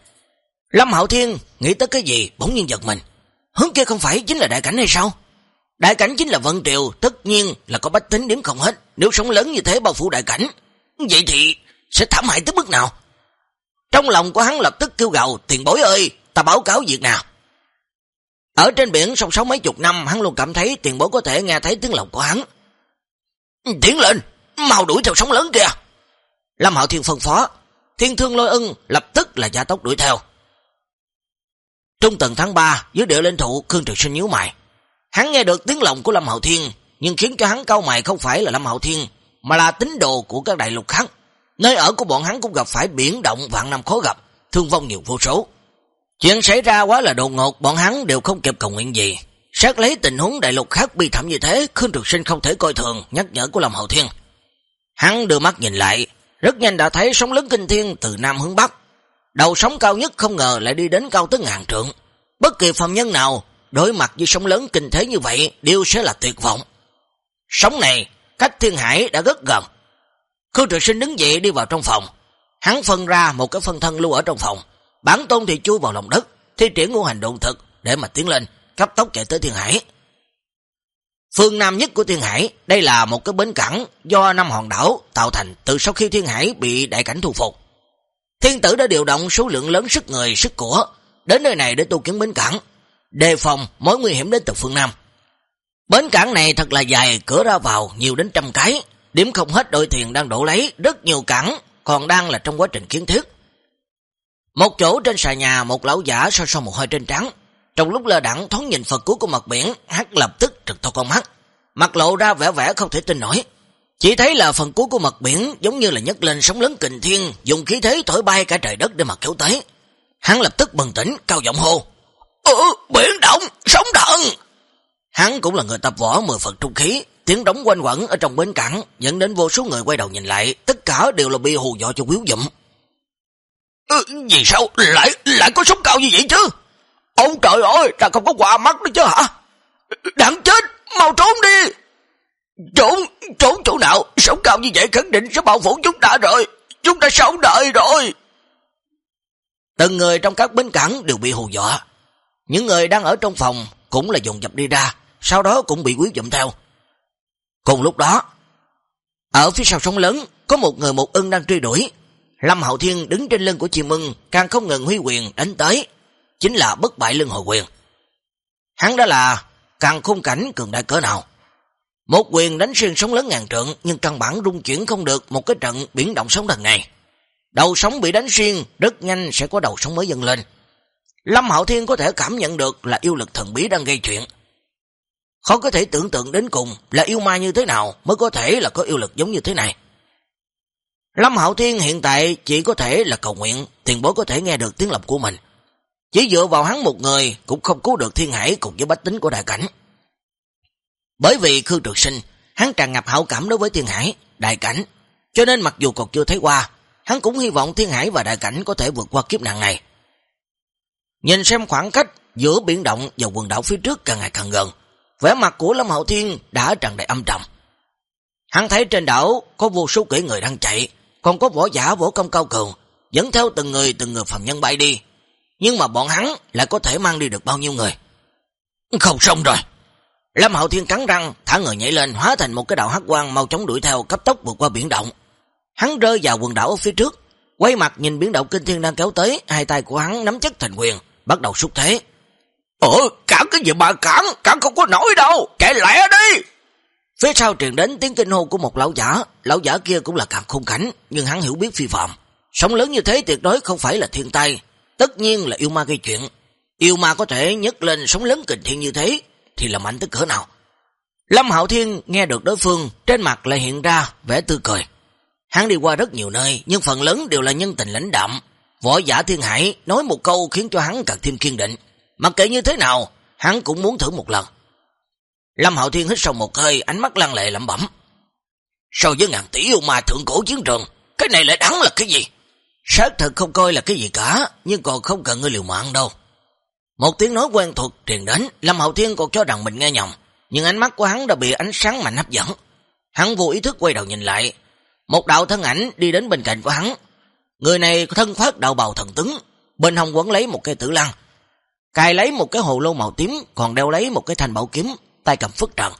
Lâm Hạo Thiên nghĩ tới cái gì bỗng nhiên giật mình. Hướng kia không phải chính là đại cảnh hay sao? Đại cảnh chính là vận triều, tất nhiên là có bách tính điểm không hết. Nếu sóng lớn như thế bao phủ đại cảnh, vậy thì sẽ thảm hại tới mức nào? Trong lòng của hắn lập tức kêu gào, tiền bối ơi, ta báo cáo việc nào. Ở trên biển sông sống mấy chục năm, hắn luôn cảm thấy tiền bối có thể nghe thấy tiếng lòng của hắn. Tiến lên, mau đuổi theo sóng lớn kìa. Lâm Hạo Thiên phân phó, thiên thương lôi ưng lập tức là gia tốc đuổi theo. Trung tầng tháng 3, dưới địa lên thụ, Khương Trực Sinh nhíu mày. Hắn nghe được tiếng lòng của Lâm hậu Thiên, nhưng khiến cho hắn cau mày không phải là Lâm hậu Thiên, mà là tín đồ của các đại lục khác. Nơi ở của bọn hắn cũng gặp phải biển động vạn năm khó gặp, thương vong nhiều vô số. Chuyện xảy ra quá là đột ngột, bọn hắn đều không kịp cầu nguyện gì. Xét lấy tình huống đại lục khác bi thảm như thế, Khương Trực Sinh không thể coi thường nhắc nhở của Lâm Hậu Thiên. Hắn đưa mắt nhìn lại, rất nhanh đã thấy sóng lớn kinh thiên từ Nam hướng Bắc. Đầu sóng cao nhất không ngờ lại đi đến cao tới ngàn trượng. Bất kỳ phàm nhân nào đối mặt với sóng lớn kinh thế như vậy đều sẽ là tuyệt vọng. Sóng này cách thiên hải đã rất gần. Khương Trực Sinh đứng dậy đi vào trong phòng. Hắn phân ra một cái phân thân lưu ở trong phòng. Bản tôn thì chui vào lòng đất, thi triển ngũ hành độn thực để mà tiến lên, cấp tốc chạy tới Thiên Hải. Phương Nam nhất của Thiên Hải, đây là một cái bến cảng do năm hòn đảo tạo thành từ sau khi Thiên Hải bị đại cảnh thu phục. Thiên tử đã điều động số lượng lớn sức người, sức của đến nơi này để tu kiến bến cảng, đề phòng mối nguy hiểm đến từ phương Nam. Bến cảng này thật là dài, cửa ra vào nhiều đến trăm cái, điểm không hết đội thuyền đang đổ lấy, rất nhiều cảng còn đang là trong quá trình kiến thiết. Một chỗ trên xà nhà, một lão giả so so một hơi trên trắng. Trong lúc lơ đẳng thoáng nhìn Phật cuối của mặt biển, hắn lập tức trực to con mắt. Mặt lộ ra vẻ vẻ không thể tin nổi. Chỉ thấy là phần cuối của mặt biển giống như là nhấc lên sóng lớn kình thiên, dùng khí thế thổi bay cả trời đất để mà kéo tới. Hắn lập tức bừng tỉnh, cao giọng hô. Ừ, biển động, sóng thần! Hắn cũng là người tập võ mười phần trung khí, tiếng đóng quanh quẩn ở trong bến cảng, dẫn đến vô số người quay đầu nhìn lại, tất cả đều là bị hù dọa cho quýu dụm. Ừ, vì sao lại lại có sóng cao như vậy chứ? Ông trời ơi, ta không có quà mắt nữa chứ hả? Đáng chết, mau trốn đi. Trốn, trốn chỗ nào? Sóng cao như vậy khẳng định sẽ bao phủ chúng ta rồi. Chúng ta sống đợi rồi. Từng người trong các bến cảng đều bị hù dọa. Những người đang ở trong phòng cũng là dồn dập đi ra, sau đó cũng bị quý dụm theo. Cùng lúc đó, ở phía sau sông lớn, có một người một ưng đang truy đuổi, Lâm Hậu Thiên đứng trên lưng của chim ưng, càng không ngừng huy quyền đánh tới, chính là bất bại lưng hồi quyền. Hắn đó là càng khung cảnh cường đại cỡ nào. Một quyền đánh xuyên sóng lớn ngàn trượng, nhưng căn bản rung chuyển không được một cái trận biển động sóng thần này. Đầu sóng bị đánh xuyên, rất nhanh sẽ có đầu sóng mới dâng lên. Lâm Hậu Thiên có thể cảm nhận được là yêu lực thần bí đang gây chuyện. Khó có thể tưởng tượng đến cùng là yêu ma như thế nào mới có thể là có yêu lực giống như thế này. Lâm Hạo Thiên hiện tại chỉ có thể là cầu nguyện, tiền bối có thể nghe được tiếng lập của mình. Chỉ dựa vào hắn một người cũng không cứu được thiên hải cùng với bách tính của đại cảnh. Bởi vì Khương Trực Sinh, hắn tràn ngập hảo cảm đối với thiên hải, đại cảnh, cho nên mặc dù còn chưa thấy qua, hắn cũng hy vọng thiên hải và đại cảnh có thể vượt qua kiếp nạn này. Nhìn xem khoảng cách giữa biển động và quần đảo phía trước càng ngày càng gần, vẻ mặt của Lâm Hậu Thiên đã tràn đầy âm trầm. Hắn thấy trên đảo có vô số kỹ người đang chạy, còn có võ giả võ công cao cường, dẫn theo từng người từng người phạm nhân bay đi. Nhưng mà bọn hắn lại có thể mang đi được bao nhiêu người? Không xong rồi. Lâm Hậu Thiên cắn răng, thả người nhảy lên, hóa thành một cái đạo hắc quang mau chóng đuổi theo cấp tốc vượt qua biển động. Hắn rơi vào quần đảo ở phía trước, quay mặt nhìn biển động kinh thiên đang kéo tới, hai tay của hắn nắm chất thành quyền, bắt đầu xúc thế. Ủa, cản cái gì mà cản, cản không có nổi đâu, chạy lẹ đi. Phía sau truyền đến tiếng kinh hô của một lão giả, lão giả kia cũng là càng khung cảnh, nhưng hắn hiểu biết phi phạm. Sống lớn như thế tuyệt đối không phải là thiên tai, tất nhiên là yêu ma gây chuyện. Yêu ma có thể nhấc lên sống lớn kình thiên như thế, thì là mạnh tới cỡ nào. Lâm Hạo Thiên nghe được đối phương, trên mặt lại hiện ra vẻ tươi cười. Hắn đi qua rất nhiều nơi, nhưng phần lớn đều là nhân tình lãnh đạm. Võ giả thiên hải nói một câu khiến cho hắn càng thêm kiên định. Mặc kệ như thế nào, hắn cũng muốn thử một lần. Lâm Hạo Thiên hít sâu một hơi, ánh mắt lăng lệ lẩm bẩm. So với ngàn tỷ yêu ma thượng cổ chiến trường, cái này lại đáng là cái gì? Sát thật không coi là cái gì cả, nhưng còn không cần ngươi liều mạng đâu. Một tiếng nói quen thuộc truyền đến, Lâm Hạo Thiên còn cho rằng mình nghe nhầm, nhưng ánh mắt của hắn đã bị ánh sáng mạnh hấp dẫn. Hắn vô ý thức quay đầu nhìn lại, một đạo thân ảnh đi đến bên cạnh của hắn. Người này thân phát đạo bào thần tướng, bên hông quấn lấy một cây tử lăng, cài lấy một cái hồ lô màu tím, còn đeo lấy một cái thanh bảo kiếm, tay cầm phức trần.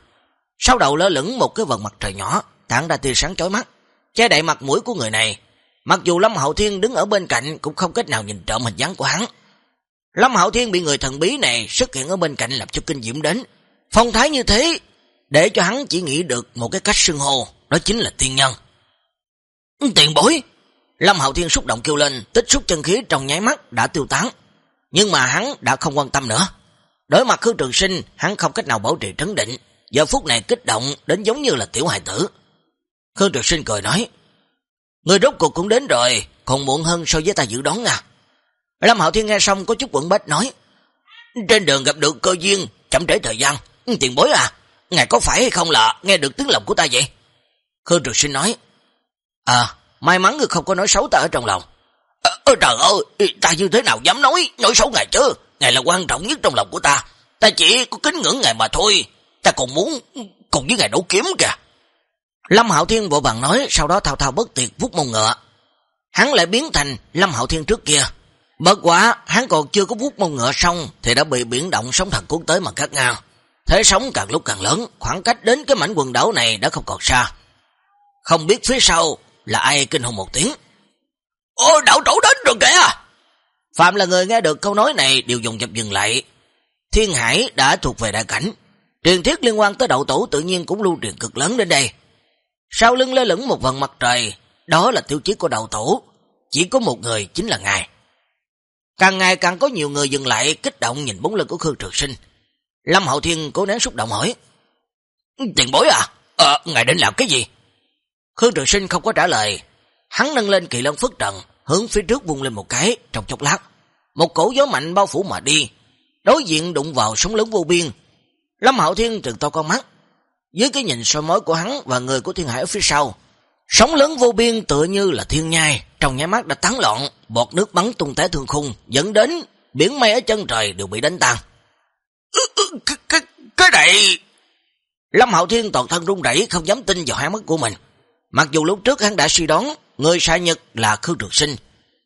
Sau đầu lơ lửng một cái vần mặt trời nhỏ, tản ra tia sáng chói mắt, che đậy mặt mũi của người này. Mặc dù Lâm Hậu Thiên đứng ở bên cạnh cũng không cách nào nhìn trộm hình dáng của hắn. Lâm Hậu Thiên bị người thần bí này xuất hiện ở bên cạnh làm cho kinh diễm đến. Phong thái như thế, để cho hắn chỉ nghĩ được một cái cách xưng hô, đó chính là tiên nhân. Tiền bối! Lâm Hậu Thiên xúc động kêu lên, tích xúc chân khí trong nháy mắt đã tiêu tán. Nhưng mà hắn đã không quan tâm nữa. Đối mặt Khương Trường Sinh, hắn không cách nào bảo trì trấn định, giờ phút này kích động đến giống như là tiểu hài tử. Khương Trường Sinh cười nói, Người rốt cuộc cũng đến rồi, còn muộn hơn so với ta dự đoán à. Lâm Hạo Thiên nghe xong có chút quẩn bách nói, Trên đường gặp được cơ duyên, chậm trễ thời gian, ừ, tiền bối à, ngài có phải hay không là nghe được tiếng lòng của ta vậy? Khương Trường Sinh nói, À, may mắn người không có nói xấu ta ở trong lòng. Ờ, Ơ trời ơi, ta như thế nào dám nói, nói xấu ngài chứ? Ngài là quan trọng nhất trong lòng của ta. Ta chỉ có kính ngưỡng ngài mà thôi. Ta còn muốn cùng với ngài đấu kiếm kìa. Lâm Hạo Thiên vội vàng nói, sau đó thao thao bất tuyệt vút mông ngựa. Hắn lại biến thành Lâm Hạo Thiên trước kia. Bất quả, hắn còn chưa có vút mông ngựa xong, thì đã bị biển động sóng thần cuốn tới mà cắt ngang. Thế sóng càng lúc càng lớn, khoảng cách đến cái mảnh quần đảo này đã không còn xa. Không biết phía sau là ai kinh hồn một tiếng. Ôi, đạo trổ đến rồi kìa! Phạm là người nghe được câu nói này đều dùng dập dừng lại. Thiên Hải đã thuộc về đại cảnh. Truyền thiết liên quan tới đậu tổ tự nhiên cũng lưu truyền cực lớn đến đây. Sau lưng lơ lửng một vần mặt trời, đó là tiêu chí của đậu tổ. Chỉ có một người chính là ngài. Càng ngày càng có nhiều người dừng lại kích động nhìn bóng lưng của Khương Trường Sinh. Lâm Hậu Thiên cố nén xúc động hỏi. Tiền bối à? Ờ, ngài định làm cái gì? Khương Trường Sinh không có trả lời. Hắn nâng lên kỳ lân phất trần, hướng phía trước vung lên một cái trong chốc lát. Một cổ gió mạnh bao phủ mà đi, đối diện đụng vào sóng lớn vô biên. Lâm Hạo Thiên trừng to con mắt, dưới cái nhìn soi mối của hắn và người của thiên hải ở phía sau. Sóng lớn vô biên tựa như là thiên nhai, trong nháy mắt đã tán loạn, bọt nước bắn tung té thương khung, dẫn đến biển mây ở chân trời đều bị đánh tan. Cái, cái, cái này... Lâm Hạo Thiên toàn thân run rẩy không dám tin vào hai mắt của mình. Mặc dù lúc trước hắn đã suy đoán người xa nhật là Khương Trường Sinh,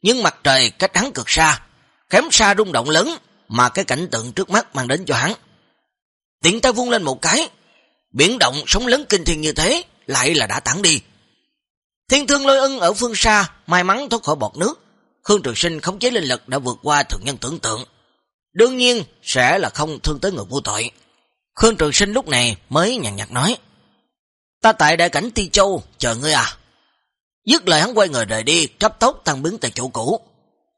nhưng mặt trời cách hắn cực xa, kém xa rung động lớn mà cái cảnh tượng trước mắt mang đến cho hắn. Tiện tay vung lên một cái, biển động sóng lớn kinh thiên như thế lại là đã tản đi. Thiên thương lôi ưng ở phương xa may mắn thoát khỏi bọt nước, Khương Trường Sinh khống chế linh lực đã vượt qua thường nhân tưởng tượng. Đương nhiên sẽ là không thương tới người vô tội. Khương Trường Sinh lúc này mới nhàn nhạt nói, Ta tại đại cảnh Ti Châu, chờ ngươi à. Dứt lời hắn quay người rời đi, cấp tốc tăng biến tại chỗ cũ.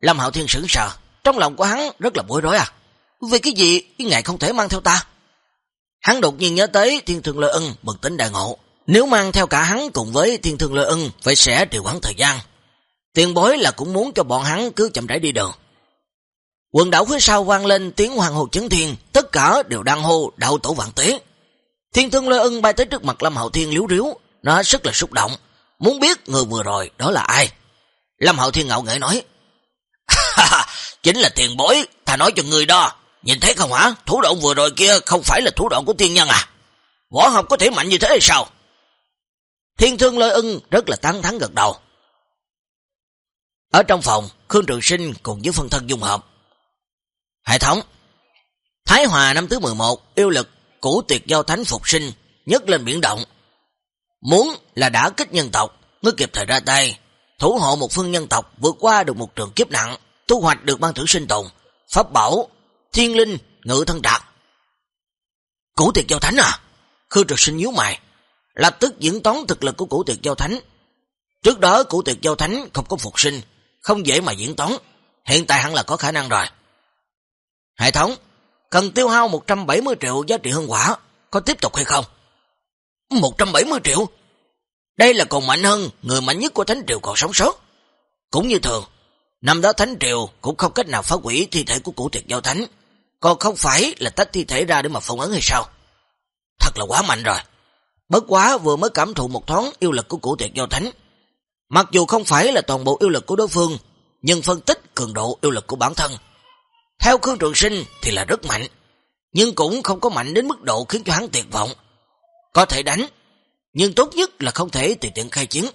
Lâm Hạo Thiên sững sờ, trong lòng của hắn rất là bối rối à. Vì cái gì cái ngài không thể mang theo ta? Hắn đột nhiên nhớ tới thiên thương lôi ân bực tính đại ngộ. Nếu mang theo cả hắn cùng với thiên thương lôi ân phải sẽ điều quản thời gian. Tiền bối là cũng muốn cho bọn hắn cứ chậm rãi đi đường. Quần đảo phía sau vang lên tiếng hoàng hồ chấn thiên, tất cả đều đang hô đạo tổ vạn tiếng. Thiên thương lôi ưng bay tới trước mặt Lâm Hậu Thiên liếu riếu, nó rất là xúc động, muốn biết người vừa rồi đó là ai. Lâm Hậu Thiên ngạo nghệ nói, chính là tiền bối, ta nói cho người đó, nhìn thấy không hả, thủ đoạn vừa rồi kia không phải là thủ đoạn của tiên nhân à, võ học có thể mạnh như thế hay sao? Thiên thương lôi ưng rất là tán thắng gật đầu. Ở trong phòng, Khương Trường Sinh cùng với phân thân dung hợp. Hệ thống Thái Hòa năm thứ 11, yêu lực, Cũ tuyệt giao thánh phục sinh, nhất lên biển động. Muốn là đã kích nhân tộc, mới kịp thời ra tay, thủ hộ một phương nhân tộc vượt qua được một trường kiếp nặng, thu hoạch được ban thử sinh tồn, pháp bảo, thiên linh, ngự thân trạc. Cũ tuyệt giao thánh à? khư Trực Sinh nhíu mày, lập tức diễn toán thực lực của Cũ tuyệt giao thánh. Trước đó Cũ tuyệt giao thánh không có phục sinh, không dễ mà diễn toán, hiện tại hẳn là có khả năng rồi. Hệ thống, cần tiêu hao 170 triệu giá trị hương quả, có tiếp tục hay không? 170 triệu? Đây là còn mạnh hơn người mạnh nhất của Thánh Triều còn sống sót. Cũng như thường, năm đó Thánh Triều cũng không cách nào phá quỷ thi thể của cụ tuyệt giao thánh, còn không phải là tách thi thể ra để mà phong ấn hay sao? Thật là quá mạnh rồi. Bất quá vừa mới cảm thụ một thoáng yêu lực của cụ tuyệt giao thánh. Mặc dù không phải là toàn bộ yêu lực của đối phương, nhưng phân tích cường độ yêu lực của bản thân. Theo Khương Trường Sinh thì là rất mạnh, nhưng cũng không có mạnh đến mức độ khiến cho hắn tuyệt vọng. Có thể đánh, nhưng tốt nhất là không thể tùy tiện khai chiến.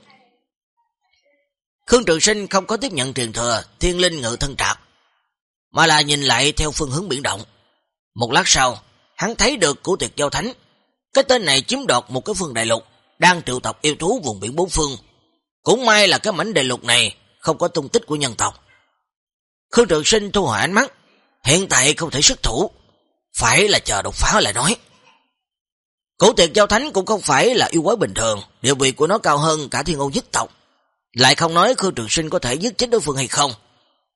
Khương Trường Sinh không có tiếp nhận truyền thừa thiên linh ngự thân trạc, mà là nhìn lại theo phương hướng biển động. Một lát sau, hắn thấy được của tuyệt giao thánh. Cái tên này chiếm đoạt một cái phương đại lục, đang triệu tộc yêu thú vùng biển bốn phương. Cũng may là cái mảnh đại lục này không có tung tích của nhân tộc. Khương Trường Sinh thu hồi ánh mắt, hiện tại không thể xuất thủ, phải là chờ đột phá lại nói. Cổ tiệt giao thánh cũng không phải là yêu quái bình thường, địa vị của nó cao hơn cả thiên ô nhất tộc. Lại không nói Khương Trường Sinh có thể giết chết đối phương hay không.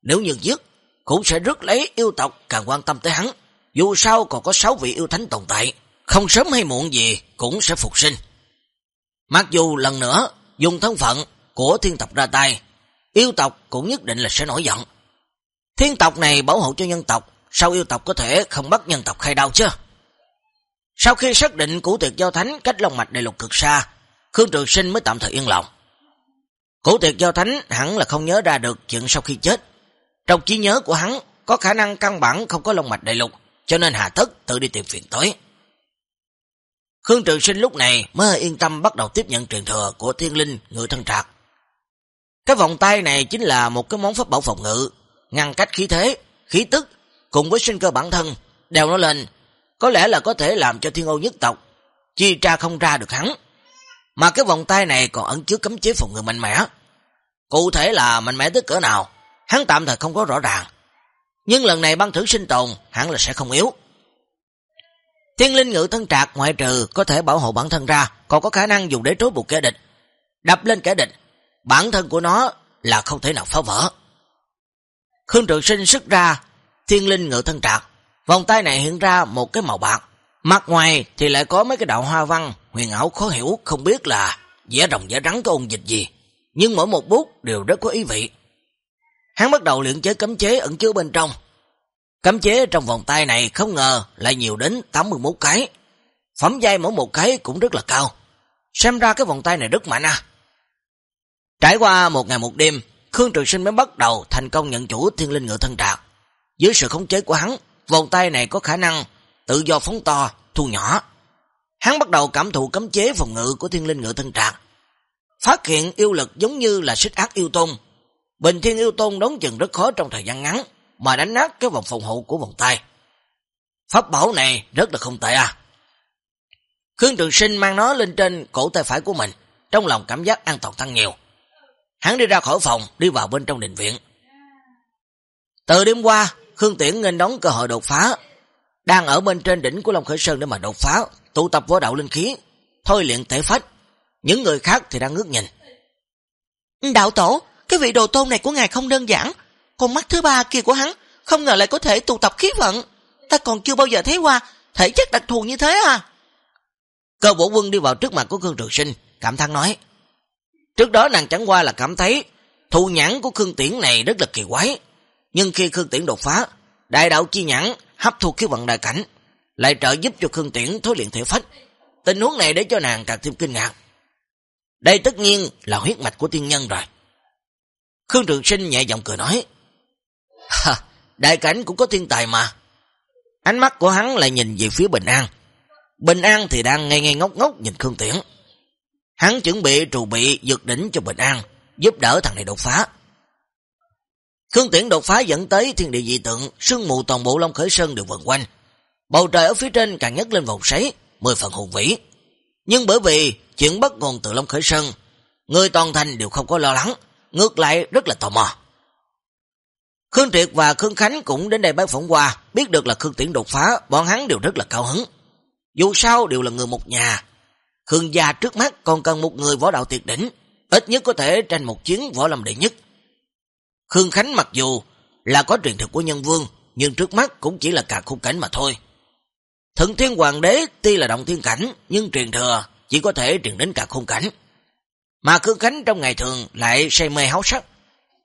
Nếu như giết, cũng sẽ rước lấy yêu tộc càng quan tâm tới hắn. Dù sao còn có 6 vị yêu thánh tồn tại, không sớm hay muộn gì cũng sẽ phục sinh. Mặc dù lần nữa dùng thân phận của thiên tộc ra tay, yêu tộc cũng nhất định là sẽ nổi giận. Thiên tộc này bảo hộ cho nhân tộc, sao yêu tộc có thể không bắt nhân tộc khai đau chứ? Sau khi xác định củ tuyệt giao thánh cách Long Mạch đại lục cực xa, Khương Trường Sinh mới tạm thời yên lòng. Củ tuyệt giao thánh hẳn là không nhớ ra được chuyện sau khi chết. Trong trí nhớ của hắn có khả năng căn bản không có Long Mạch đại lục, cho nên Hà Thất tự đi tìm phiền tối. Khương Trường Sinh lúc này mới yên tâm bắt đầu tiếp nhận truyền thừa của thiên linh người thân trạc. Cái vòng tay này chính là một cái món pháp bảo phòng ngự, ngăn cách khí thế, khí tức, cùng với sinh cơ bản thân, đeo nó lên, có lẽ là có thể làm cho thiên ô nhất tộc, chi tra không ra được hắn. Mà cái vòng tay này còn ẩn chứa cấm chế phòng ngự mạnh mẽ. Cụ thể là mạnh mẽ tới cỡ nào, hắn tạm thời không có rõ ràng. Nhưng lần này băng thử sinh tồn, hẳn là sẽ không yếu. Thiên linh ngự thân trạc ngoại trừ có thể bảo hộ bản thân ra, còn có khả năng dùng để trối buộc kẻ địch. Đập lên kẻ địch, bản thân của nó là không thể nào phá vỡ. Khương Trường Sinh sức ra thiên linh ngự thân trạc, vòng tay này hiện ra một cái màu bạc, mặt ngoài thì lại có mấy cái đạo hoa văn, huyền ảo khó hiểu, không biết là vẽ rồng vẽ rắn có ôn dịch gì, nhưng mỗi một bút đều rất có ý vị. Hắn bắt đầu luyện chế cấm chế ẩn chứa bên trong. Cấm chế trong vòng tay này không ngờ lại nhiều đến 81 cái. Phẩm giai mỗi một cái cũng rất là cao. Xem ra cái vòng tay này rất mạnh à. Trải qua một ngày một đêm, Khương Trường Sinh mới bắt đầu thành công nhận chủ thiên linh ngựa thân trạc. Dưới sự khống chế của hắn, vòng tay này có khả năng tự do phóng to, thu nhỏ. Hắn bắt đầu cảm thụ cấm chế phòng ngự của thiên linh ngựa thân trạc. Phát hiện yêu lực giống như là xích ác yêu tôn. Bình thiên yêu tôn đóng chừng rất khó trong thời gian ngắn, mà đánh nát cái vòng phòng hộ của vòng tay. Pháp bảo này rất là không tệ à. Khương Trường Sinh mang nó lên trên cổ tay phải của mình, trong lòng cảm giác an toàn tăng nhiều. Hắn đi ra khỏi phòng, đi vào bên trong đình viện. Từ đêm qua, Khương Tiễn nghênh đón cơ hội đột phá, đang ở bên trên đỉnh của Long Khởi Sơn để mà đột phá, tụ tập võ đạo linh khí, thôi luyện thể phách. Những người khác thì đang ngước nhìn.
Đạo tổ, cái vị đồ tôn này của ngài không đơn giản, con mắt thứ ba kia của hắn không ngờ lại có thể tụ tập khí vận. Ta còn chưa bao giờ thấy qua thể chất đặc thù như thế à.
Cơ bổ quân đi vào trước mặt của Khương Trường Sinh, cảm thăng nói. Trước đó nàng chẳng qua là cảm thấy thu nhãn của Khương Tiễn này rất là kỳ quái. Nhưng khi Khương Tiễn đột phá, Đại đạo chi nhãn hấp thu khí vận đại cảnh, lại trợ giúp cho Khương Tiễn thối luyện thể phách. Tình huống này để cho nàng càng thêm kinh ngạc. Đây tất nhiên là huyết mạch của tiên nhân rồi. Khương Trường Sinh nhẹ giọng cười nói, Ha, đại cảnh cũng có thiên tài mà. Ánh mắt của hắn lại nhìn về phía Bình An. Bình An thì đang ngay ngay ngốc ngốc nhìn Khương Tiễn. Hắn chuẩn bị trù bị dược đỉnh cho Bình An, giúp đỡ thằng này đột phá. Khương Tiễn đột phá dẫn tới thiên địa dị tượng, sương mù toàn bộ Long Khởi Sơn đều vần quanh. Bầu trời ở phía trên càng nhấc lên vòng sấy, mười phần hùng vĩ. Nhưng bởi vì chuyện bất ngôn từ Long Khởi Sơn, người toàn thành đều không có lo lắng, ngược lại rất là tò mò. Khương Triệt và Khương Khánh cũng đến đây bái phỏng qua, biết được là Khương Tiễn đột phá, bọn hắn đều rất là cao hứng. Dù sao đều là người một nhà, Khương gia trước mắt còn cần một người võ đạo tuyệt đỉnh, ít nhất có thể tranh một chiến võ lâm đệ nhất. Khương Khánh mặc dù là có truyền thực của nhân vương, nhưng trước mắt cũng chỉ là cả khung cảnh mà thôi. Thượng thiên hoàng đế tuy là động thiên cảnh, nhưng truyền thừa chỉ có thể truyền đến cả khung cảnh. Mà Khương Khánh trong ngày thường lại say mê háo sắc.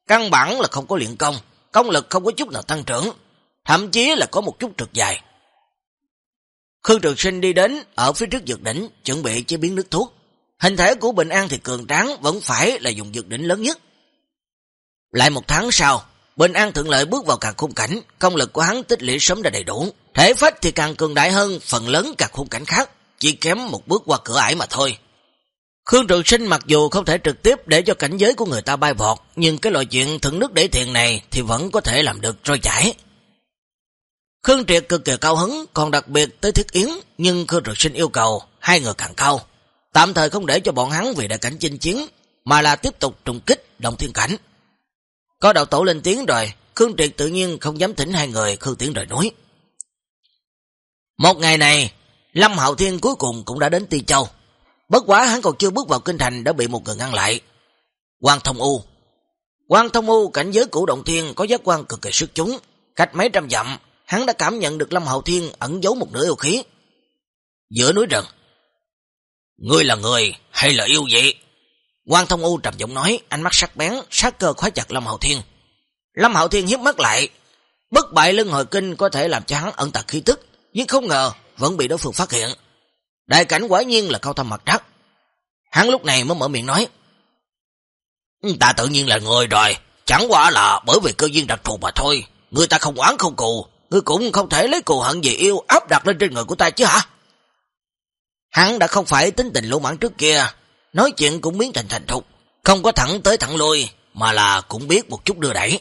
Căn bản là không có luyện công, công lực không có chút nào tăng trưởng, thậm chí là có một chút trượt dài. Khương Trường Sinh đi đến ở phía trước dược đỉnh, chuẩn bị chế biến nước thuốc. Hình thể của Bình An thì cường tráng, vẫn phải là dùng dược đỉnh lớn nhất. Lại một tháng sau, Bình An thượng lợi bước vào càng khung cảnh, công lực của hắn tích lũy sớm đã đầy đủ. Thể phách thì càng cường đại hơn phần lớn các khung cảnh khác, chỉ kém một bước qua cửa ải mà thôi. Khương Trường Sinh mặc dù không thể trực tiếp để cho cảnh giới của người ta bay vọt, nhưng cái loại chuyện thượng nước để thiền này thì vẫn có thể làm được trôi chảy. Khương Triệt cực kỳ cao hứng, còn đặc biệt tới Thiết Yến, nhưng Khương Trực Sinh yêu cầu hai người càng cao. Tạm thời không để cho bọn hắn vì đại cảnh chinh chiến, mà là tiếp tục trùng kích động thiên cảnh. Có đạo tổ lên tiếng rồi, Khương Triệt tự nhiên không dám thỉnh hai người Khương Tiến rời núi. Một ngày này, Lâm Hạo Thiên cuối cùng cũng đã đến Tiên Châu. Bất quá hắn còn chưa bước vào kinh thành đã bị một người ngăn lại. Quang Thông U Quang Thông U cảnh giới cũ động thiên có giác quan cực kỳ sức chúng, cách mấy trăm dặm hắn đã cảm nhận được Lâm Hậu Thiên ẩn giấu một nửa yêu khí. Giữa núi rừng, Ngươi là người hay là yêu dị? Quan Thông U trầm giọng nói, ánh mắt sắc bén, sát cơ khóa chặt Lâm Hậu Thiên. Lâm Hậu Thiên hiếp mắt lại, bất bại lưng hồi kinh có thể làm cho hắn ẩn tật khí tức, nhưng không ngờ vẫn bị đối phương phát hiện. Đại cảnh quả nhiên là cao thâm mặt trắc. Hắn lúc này mới mở miệng nói, Ta tự nhiên là người rồi, chẳng qua là bởi vì cơ duyên đặc thù mà thôi. Người ta không oán không cù, Ngươi cũng không thể lấy cù hận gì yêu áp đặt lên trên người của ta chứ hả? Hắn đã không phải tính tình lỗ mãn trước kia, nói chuyện cũng biến thành thành thục, không có thẳng tới thẳng lui, mà là cũng biết một chút đưa đẩy.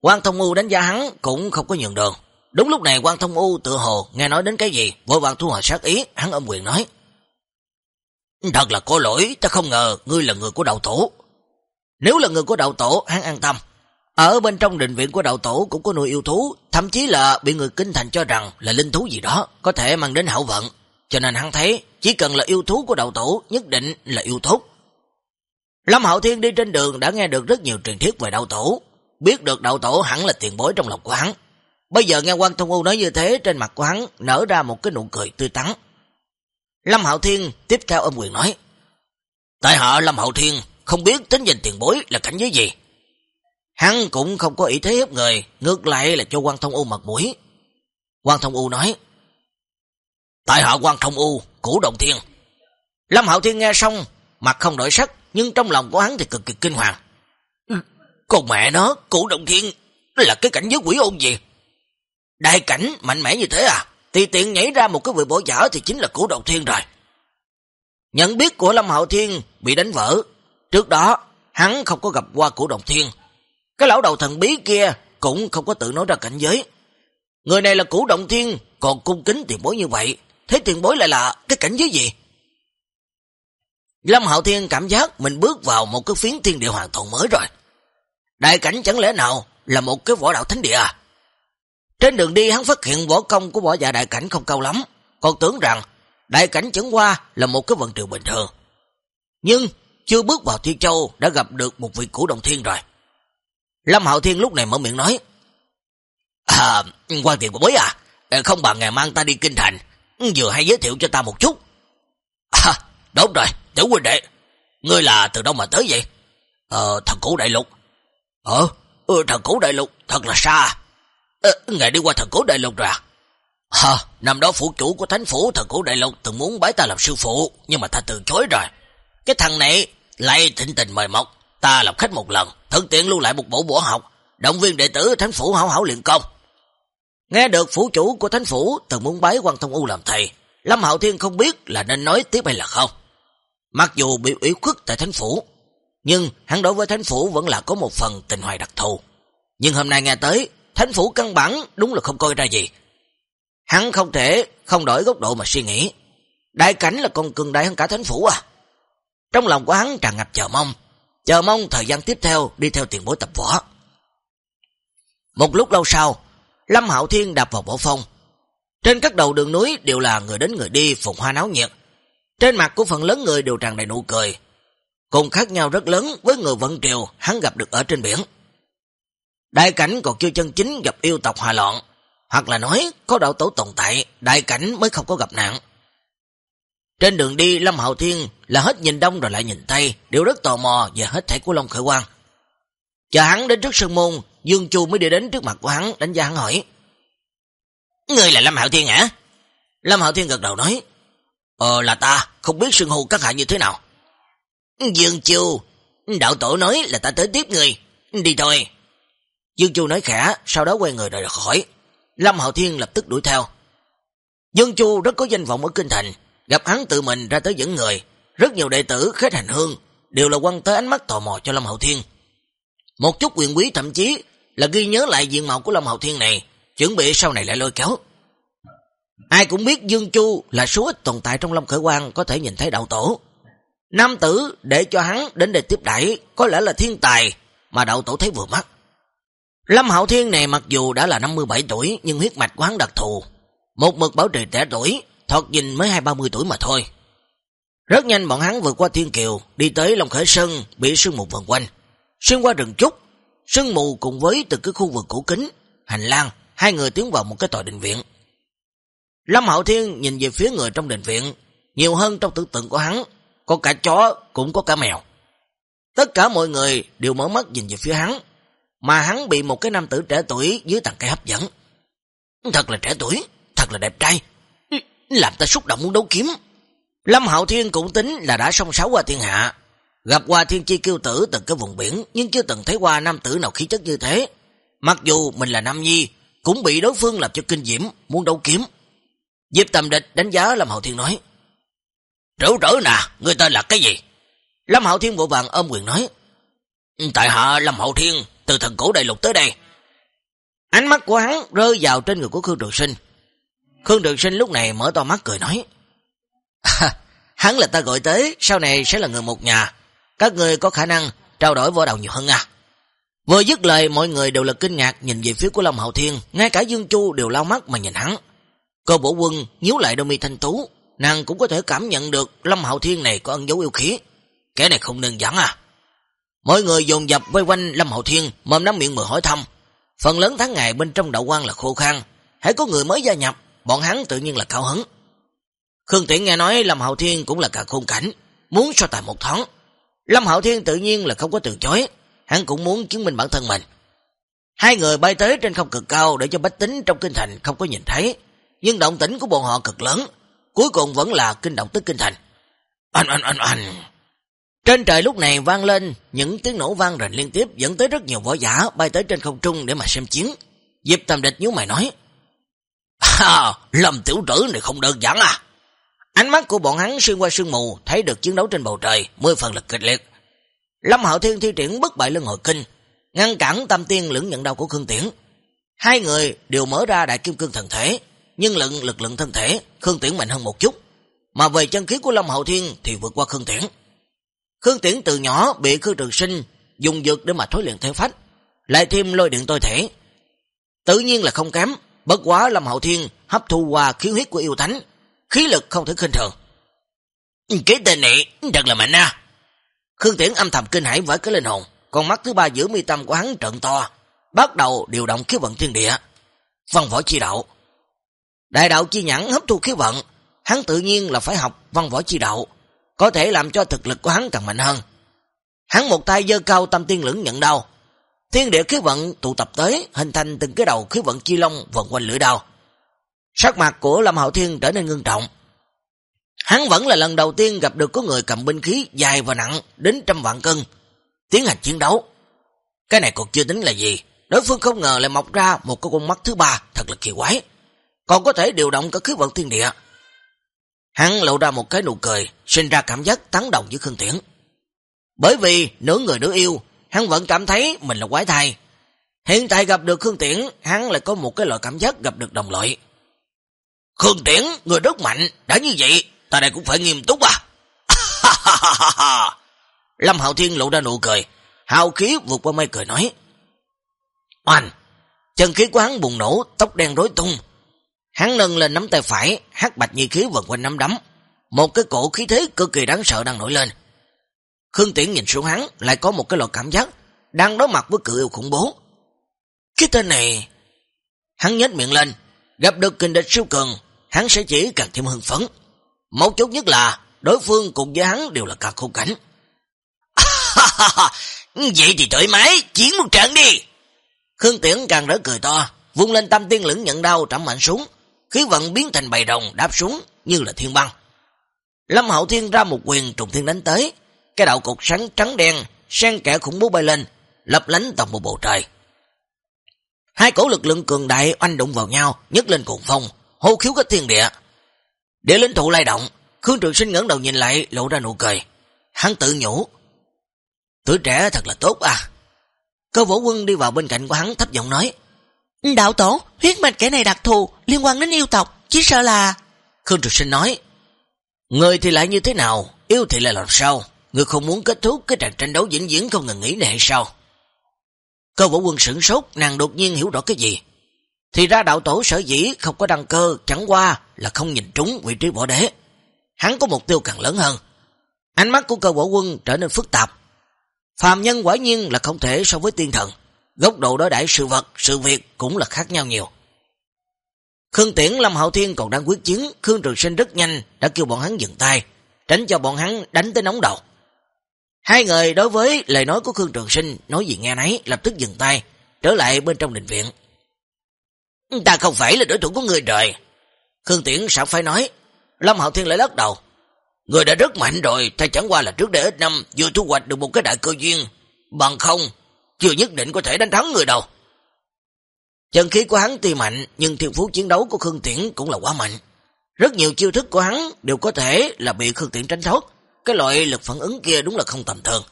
Quan Thông U đánh giá hắn cũng không có nhường đường. Đúng lúc này Quan Thông U tự hồ nghe nói đến cái gì, vội vàng thu hồi sát ý, hắn âm quyền nói. Thật là có lỗi, ta không ngờ ngươi là người của đạo tổ. Nếu là người của đạo tổ, hắn an tâm, ở bên trong định viện của đạo tổ cũng có nuôi yêu thú, thậm chí là bị người kinh thành cho rằng là linh thú gì đó, có thể mang đến hảo vận. Cho nên hắn thấy, chỉ cần là yêu thú của đạo tổ, nhất định là yêu thúc. Lâm Hậu Thiên đi trên đường đã nghe được rất nhiều truyền thuyết về đạo tổ, biết được đạo tổ hẳn là tiền bối trong lòng của hắn. Bây giờ nghe quan Thông U nói như thế, trên mặt của hắn nở ra một cái nụ cười tươi tắn. Lâm Hậu Thiên tiếp theo âm quyền nói, Tại hạ Lâm Hậu Thiên không biết tính danh tiền bối là cảnh giới gì, Hắn cũng không có ý thế hiếp người, ngược lại là cho quan thông U mặt mũi. Quan thông U nói, Tại họ quan thông U, củ động thiên. Lâm Hạo Thiên nghe xong, mặt không đổi sắc, nhưng trong lòng của hắn thì cực kỳ kinh hoàng. Ừ, con mẹ nó, củ động thiên là cái cảnh giới quỷ ôn gì? Đại cảnh mạnh mẽ như thế à? Thì tiện nhảy ra một cái vị bổ giả thì chính là củ động thiên rồi. Nhận biết của Lâm Hạo Thiên bị đánh vỡ. Trước đó, hắn không có gặp qua củ động thiên, cái lão đầu thần bí kia cũng không có tự nói ra cảnh giới. Người này là củ động thiên, còn cung kính tiền bối như vậy. Thế tiền bối lại là cái cảnh giới gì? Lâm Hạo Thiên cảm giác mình bước vào một cái phiến thiên địa hoàn toàn mới rồi. Đại cảnh chẳng lẽ nào là một cái võ đạo thánh địa à? Trên đường đi hắn phát hiện võ công của võ giả đại cảnh không cao lắm, còn tưởng rằng đại cảnh chẳng qua là một cái vận triều bình thường. Nhưng chưa bước vào Thiên Châu đã gặp được một vị củ động thiên rồi. Lâm Hạo Thiên lúc này mở miệng nói. À, quan tiền của bối à, không bằng ngày mang ta đi kinh thành, vừa hay giới thiệu cho ta một chút. À, đúng rồi, tiểu huynh đệ, ngươi là từ đâu mà tới vậy? Ờ, thần cổ đại lục. Ờ, ừ, thần cổ đại lục, thật là xa. Ờ, à, ngày đi qua thần cổ Đại Lục rồi à? Hờ, năm đó phủ chủ của thánh phủ thần cổ Đại Lục từng muốn bái ta làm sư phụ, nhưng mà ta từ chối rồi. Cái thằng này lại thịnh tình mời mọc, ta làm khách một lần, thuận tiện lưu lại một bộ bổ học, động viên đệ tử thánh phủ hảo hảo luyện công. Nghe được phủ chủ của thánh phủ từng muốn bái quan thông u làm thầy, Lâm Hạo Thiên không biết là nên nói tiếp hay là không. Mặc dù bị ủy khuất tại thánh phủ, nhưng hắn đối với thánh phủ vẫn là có một phần tình hoài đặc thù. Nhưng hôm nay nghe tới, thánh phủ căn bản đúng là không coi ra gì. Hắn không thể không đổi góc độ mà suy nghĩ. Đại cảnh là con cường đại hơn cả thánh phủ à. Trong lòng của hắn tràn ngập chờ mong, chờ mong thời gian tiếp theo đi theo tiền bối tập võ. Một lúc lâu sau, Lâm Hạo Thiên đạp vào bộ phong. Trên các đầu đường núi đều là người đến người đi, phùng hoa náo nhiệt. Trên mặt của phần lớn người đều tràn đầy nụ cười. Cùng khác nhau rất lớn với người vận triều hắn gặp được ở trên biển. Đại cảnh còn chưa chân chính gặp yêu tộc hòa loạn, hoặc là nói có đạo tổ tồn tại, đại cảnh mới không có gặp nạn. Trên đường đi, Lâm Hạo Thiên là hết nhìn đông rồi lại nhìn tây, đều rất tò mò về hết thể của Long Khởi Quang. Chờ hắn đến trước sân môn, Dương Chu mới đi đến trước mặt của hắn, đánh giá hắn hỏi. Ngươi là Lâm Hạo Thiên hả? Lâm Hạo Thiên gật đầu nói. Ờ là ta, không biết sưng hù các hạ như thế nào. Dương Chu, đạo tổ nói là ta tới tiếp người. Đi thôi. Dương Chu nói khẽ, sau đó quay người rời khỏi. Lâm Hạo Thiên lập tức đuổi theo. Dương Chu rất có danh vọng ở Kinh Thành, gặp hắn tự mình ra tới dẫn người. Rất nhiều đệ tử khách hành hương đều là quan tới ánh mắt tò mò cho Lâm hậu Thiên. Một chút quyền quý thậm chí là ghi nhớ lại diện mạo của Lâm hậu Thiên này, chuẩn bị sau này lại lôi kéo. Ai cũng biết Dương Chu là số ít tồn tại trong Lâm Khởi Quang có thể nhìn thấy đạo tổ. Nam tử để cho hắn đến để tiếp đẩy có lẽ là thiên tài mà đạo tổ thấy vừa mắt. Lâm hậu Thiên này mặc dù đã là 57 tuổi nhưng huyết mạch quán đặc thù. Một mực bảo trì trẻ tuổi, thoạt nhìn mới 2-30 tuổi mà thôi. Rất nhanh bọn hắn vượt qua thiên kiều, đi tới Long Khởi Sơn, bị sương mù vần quanh. Xuyên qua rừng trúc, sương mù cùng với từ cái khu vực cổ kính, hành lang, hai người tiến vào một cái tòa đình viện. Lâm hậu Thiên nhìn về phía người trong đình viện, nhiều hơn trong tưởng tượng của hắn, có cả chó, cũng có cả mèo. Tất cả mọi người đều mở mắt nhìn về phía hắn, mà hắn bị một cái nam tử trẻ tuổi dưới tầng cây hấp dẫn. Thật là trẻ tuổi, thật là đẹp trai, làm ta xúc động muốn đấu kiếm. Lâm Hạo Thiên cũng tính là đã song sáu qua thiên hạ, gặp qua thiên chi kiêu tử từ cái vùng biển, nhưng chưa từng thấy qua nam tử nào khí chất như thế. Mặc dù mình là nam nhi, cũng bị đối phương làm cho kinh diễm, muốn đấu kiếm. Diệp tầm địch đánh giá Lâm Hạo Thiên nói, rỡ rỡ nè, người tên là cái gì? Lâm Hạo Thiên vội vàng ôm quyền nói, Tại hạ Lâm Hạo Thiên, từ thần cổ đại lục tới đây. Ánh mắt của hắn rơi vào trên người của Khương Trường Sinh. Khương Trường Sinh lúc này mở to mắt cười nói, Hắn là ta gọi tới, sau này sẽ là người một nhà. Các người có khả năng trao đổi võ đầu nhiều hơn à. Vừa dứt lời mọi người đều là kinh ngạc nhìn về phía của long hậu Thiên, ngay cả Dương Chu đều lao mắt mà nhìn hắn. Cô bổ quân nhíu lại đôi mi thanh tú, nàng cũng có thể cảm nhận được long hậu Thiên này có ân dấu yêu khí. Kẻ này không đơn giản à. Mọi người dồn dập quay quanh Lâm hậu Thiên, mồm nắm miệng mở hỏi thăm. Phần lớn tháng ngày bên trong đạo quan là khô khan, hãy có người mới gia nhập, bọn hắn tự nhiên là cao hứng. Khương Tiễn nghe nói Lâm Hạo Thiên cũng là cả khung cảnh, muốn so tài một tháng. Lâm Hạo Thiên tự nhiên là không có từ chối, hắn cũng muốn chứng minh bản thân mình. Hai người bay tới trên không cực cao để cho bách tính trong kinh thành không có nhìn thấy, nhưng động tĩnh của bọn họ cực lớn, cuối cùng vẫn là kinh động tới kinh thành. Anh anh anh anh. Trên trời lúc này vang lên những tiếng nổ vang rền liên tiếp dẫn tới rất nhiều võ giả bay tới trên không trung để mà xem chiến. Diệp Tam Địch nhíu mày nói: "À, Lâm tiểu tử này không đơn giản à?" Ánh mắt của bọn hắn xuyên qua sương mù, thấy được chiến đấu trên bầu trời, mười phần lực kịch liệt. Lâm Hạo Thiên thi triển bất bại lưng hồi kinh, ngăn cản tam tiên lưỡng nhận đau của Khương Tiễn. Hai người đều mở ra đại kim cương thần thể, nhưng lượng lực lượng thân thể, Khương Tiễn mạnh hơn một chút. Mà về chân khí của Lâm Hạo Thiên thì vượt qua Khương Tiễn. Khương Tiễn từ nhỏ bị Khương Trường Sinh dùng dược để mà thối luyện thể phách, lại thêm lôi điện tôi thể. Tự nhiên là không kém, bất quá Lâm hậu Thiên hấp thu qua khí huyết của yêu thánh, khí lực không thể khinh thường. Cái tên này thật là mạnh à. Khương Tiễn âm thầm kinh hãi với cái linh hồn, con mắt thứ ba giữa mi tâm của hắn trận to, bắt đầu điều động khí vận thiên địa. Văn võ chi đạo. Đại đạo chi nhãn hấp thu khí vận, hắn tự nhiên là phải học văn võ chi đạo, có thể làm cho thực lực của hắn càng mạnh hơn. Hắn một tay dơ cao tâm tiên lưỡng nhận đau, Thiên địa khí vận tụ tập tới, hình thành từng cái đầu khí vận chi long vần quanh lưỡi đao. Sắc mặt của Lâm Hạo Thiên trở nên ngưng trọng. Hắn vẫn là lần đầu tiên gặp được có người cầm binh khí dài và nặng đến trăm vạn cân, tiến hành chiến đấu. Cái này còn chưa tính là gì, đối phương không ngờ lại mọc ra một cái con mắt thứ ba thật là kỳ quái, còn có thể điều động cả khí vận thiên địa. Hắn lộ ra một cái nụ cười, sinh ra cảm giác tán đồng với Khương Tiễn. Bởi vì nửa người nửa yêu, hắn vẫn cảm thấy mình là quái thai. Hiện tại gặp được Khương Tiễn, hắn lại có một cái loại cảm giác gặp được đồng loại. Khương Tiễn, người rất mạnh, đã như vậy, ta đây cũng phải nghiêm túc à. Lâm Hạo Thiên lộ ra nụ cười, hào khí vượt qua mây cười nói. Oanh, chân khí của hắn bùng nổ, tóc đen rối tung. Hắn nâng lên nắm tay phải, hát bạch như khí vần quanh nắm đấm. Một cái cổ khí thế cực kỳ đáng sợ đang nổi lên. Khương Tiễn nhìn xuống hắn, lại có một cái loại cảm giác, đang đối mặt với cự yêu khủng bố. Cái tên này... Hắn nhếch miệng lên, gặp được kinh địch siêu cường, hắn sẽ chỉ càng thêm hưng phấn. Mấu chốt nhất là, đối phương cùng với hắn đều là cả khung cảnh. Vậy thì thoải mái, chiến một trận đi. Khương Tiễn càng rỡ cười to, vung lên tâm tiên lưỡng nhận đau trảm mạnh xuống, khí vận biến thành bầy rồng đáp xuống như là thiên băng. Lâm Hậu Thiên ra một quyền trùng thiên đánh tới, cái đạo cục sáng trắng đen, sen kẻ khủng bố bay lên, lập lánh tầm một bầu trời. Hai cổ lực lượng cường đại oanh đụng vào nhau, nhấc lên cuồng phong, hô khiếu cái thiên địa. Địa linh thụ lay động, Khương Trường Sinh ngẩng đầu nhìn lại, lộ ra nụ cười. Hắn tự nhủ, tuổi trẻ thật là tốt à. Cơ võ quân đi vào bên cạnh của hắn thấp giọng nói, Đạo tổ, huyết mạch kẻ này đặc thù, liên quan đến yêu tộc, chỉ sợ là... Khương Trường Sinh nói, Người thì lại như thế nào, yêu thì lại làm sao? Người không muốn kết thúc cái trận tranh đấu vĩnh viễn không ngừng nghỉ này hay sao? Cơ võ quân sửng sốt, nàng đột nhiên hiểu rõ cái gì. Thì ra đạo tổ sở dĩ không có đăng cơ, chẳng qua là không nhìn trúng vị trí võ đế. Hắn có mục tiêu càng lớn hơn. Ánh mắt của cơ võ quân trở nên phức tạp. Phàm nhân quả nhiên là không thể so với tiên thần. Góc độ đối đãi sự vật, sự việc cũng là khác nhau nhiều. Khương Tiễn, Lâm Hậu Thiên còn đang quyết chiến, Khương Trường Sinh rất nhanh đã kêu bọn hắn dừng tay, tránh cho bọn hắn đánh tới nóng đầu. Hai người đối với lời nói của Khương Trường Sinh nói gì nghe nấy lập tức dừng tay, trở lại bên trong đình viện. Ta không phải là đối thủ của người rồi Khương Tiễn sao phải nói. Lâm Hạo Thiên lại lắc đầu. Người đã rất mạnh rồi, thay chẳng qua là trước đây ít năm vừa thu hoạch được một cái đại cơ duyên. Bằng không, chưa nhất định có thể đánh thắng người đâu. Chân khí của hắn tuy mạnh, nhưng thiên phú chiến đấu của Khương Tiễn cũng là quá mạnh. Rất nhiều chiêu thức của hắn đều có thể là bị Khương Tiễn tránh thoát. Cái loại lực phản ứng kia đúng là không tầm thường.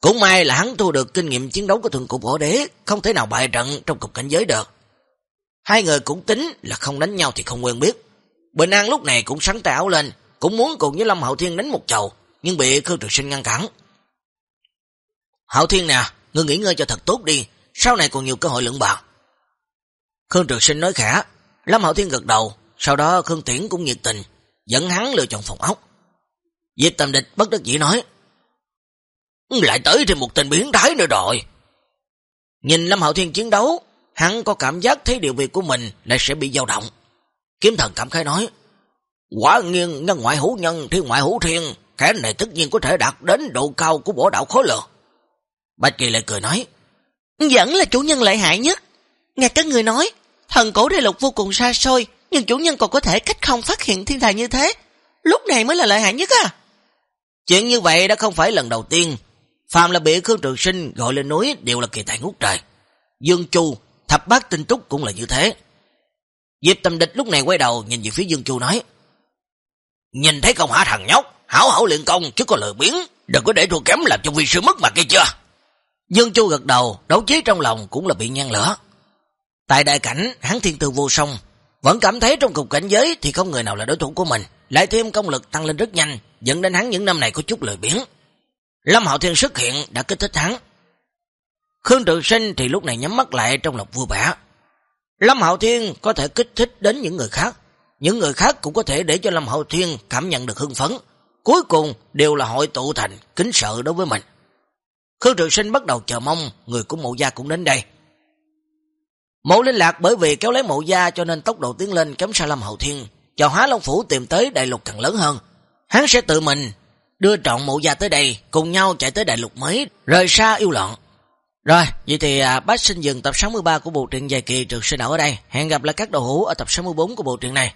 Cũng may là hắn thu được kinh nghiệm chiến đấu của thượng cục võ đế, không thể nào bại trận trong cục cảnh giới được. Hai người cũng tính là không đánh nhau thì không quen biết. Bình An lúc này cũng sắn tay áo lên, cũng muốn cùng với Lâm Hậu Thiên đánh một chầu, nhưng bị Khương Trực Sinh ngăn cản. Hậu Thiên nè, ngươi nghỉ ngơi cho thật tốt đi, sau này còn nhiều cơ hội lượng bạc. Khương Trực Sinh nói khẽ. Lâm Hậu Thiên gật đầu, sau đó Khương Tiễn cũng nhiệt tình, dẫn hắn lựa chọn phòng ốc. Diệp tầm Địch bất đắc dĩ nói, lại tới thêm một tình biến thái nữa rồi. Nhìn Lâm Hậu Thiên chiến đấu, hắn có cảm giác thấy điều việc của mình lại sẽ bị dao động. Kiếm thần cảm khái nói, quả nghiêng nhân ngoại hữu nhân thiên ngoại hữu thiên, kẻ này tất nhiên có thể đạt đến độ cao của bổ đạo khối lượng. Bạch Kỳ lại cười nói, vẫn là chủ nhân lợi hại nhất. Nghe các người nói, thần cổ đại lục vô cùng xa xôi, nhưng chủ nhân còn có thể cách không phát hiện thiên tài như thế. Lúc này mới là lợi hại nhất à. Chuyện như vậy đã không phải lần đầu tiên. Phạm là bị Khương Trường Sinh gọi lên núi đều là kỳ tài ngút trời. Dương Chu, thập bát tinh trúc cũng là như thế. Diệp tâm địch lúc này quay đầu nhìn về phía Dương Chu nói. Nhìn thấy công hả thằng nhóc, hảo hảo luyện công chứ có lời biến, đừng có để thua kém làm cho vi sư mất mặt kia chưa. Dương Chu gật đầu, đấu trí trong lòng cũng là bị nhan lửa. Tại đại cảnh, hắn thiên tư vô song, vẫn cảm thấy trong cục cảnh giới thì không người nào là đối thủ của mình, lại thêm công lực tăng lên rất nhanh, dẫn đến hắn những năm này có chút lời biển Lâm Hạo Thiên xuất hiện đã kích thích hắn. Khương Trường Sinh thì lúc này nhắm mắt lại trong lòng vui vẻ. Lâm Hạo Thiên có thể kích thích đến những người khác, những người khác cũng có thể để cho Lâm Hạo Thiên cảm nhận được hưng phấn. Cuối cùng đều là hội tụ thành kính sợ đối với mình. Khương Trường Sinh bắt đầu chờ mong người của mộ gia cũng đến đây. Mộ linh lạc bởi vì kéo lấy mộ gia cho nên tốc độ tiến lên kém xa Lâm Hậu Thiên, cho Hóa Long Phủ tìm tới đại lục càng lớn hơn. Hắn sẽ tự mình đưa trọn mộ gia tới đây, cùng nhau chạy tới đại lục mới, rời xa yêu loạn. Rồi, vậy thì à, bác xin dừng tập 63 của bộ truyện dài kỳ trường sinh ở đây. Hẹn gặp lại các đầu hữu ở tập 64 của bộ truyện này.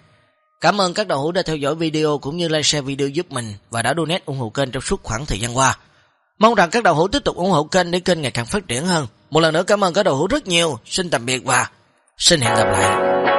Cảm ơn các đầu hữu đã theo dõi video cũng như like share video giúp mình và đã donate ủng hộ kênh trong suốt khoảng thời gian qua. Mong rằng các đầu hữu tiếp tục ủng hộ kênh để kênh ngày càng phát triển hơn. Một lần nữa cảm ơn các đầu hữu rất nhiều. Xin tạm biệt và xin hẹn gặp lại.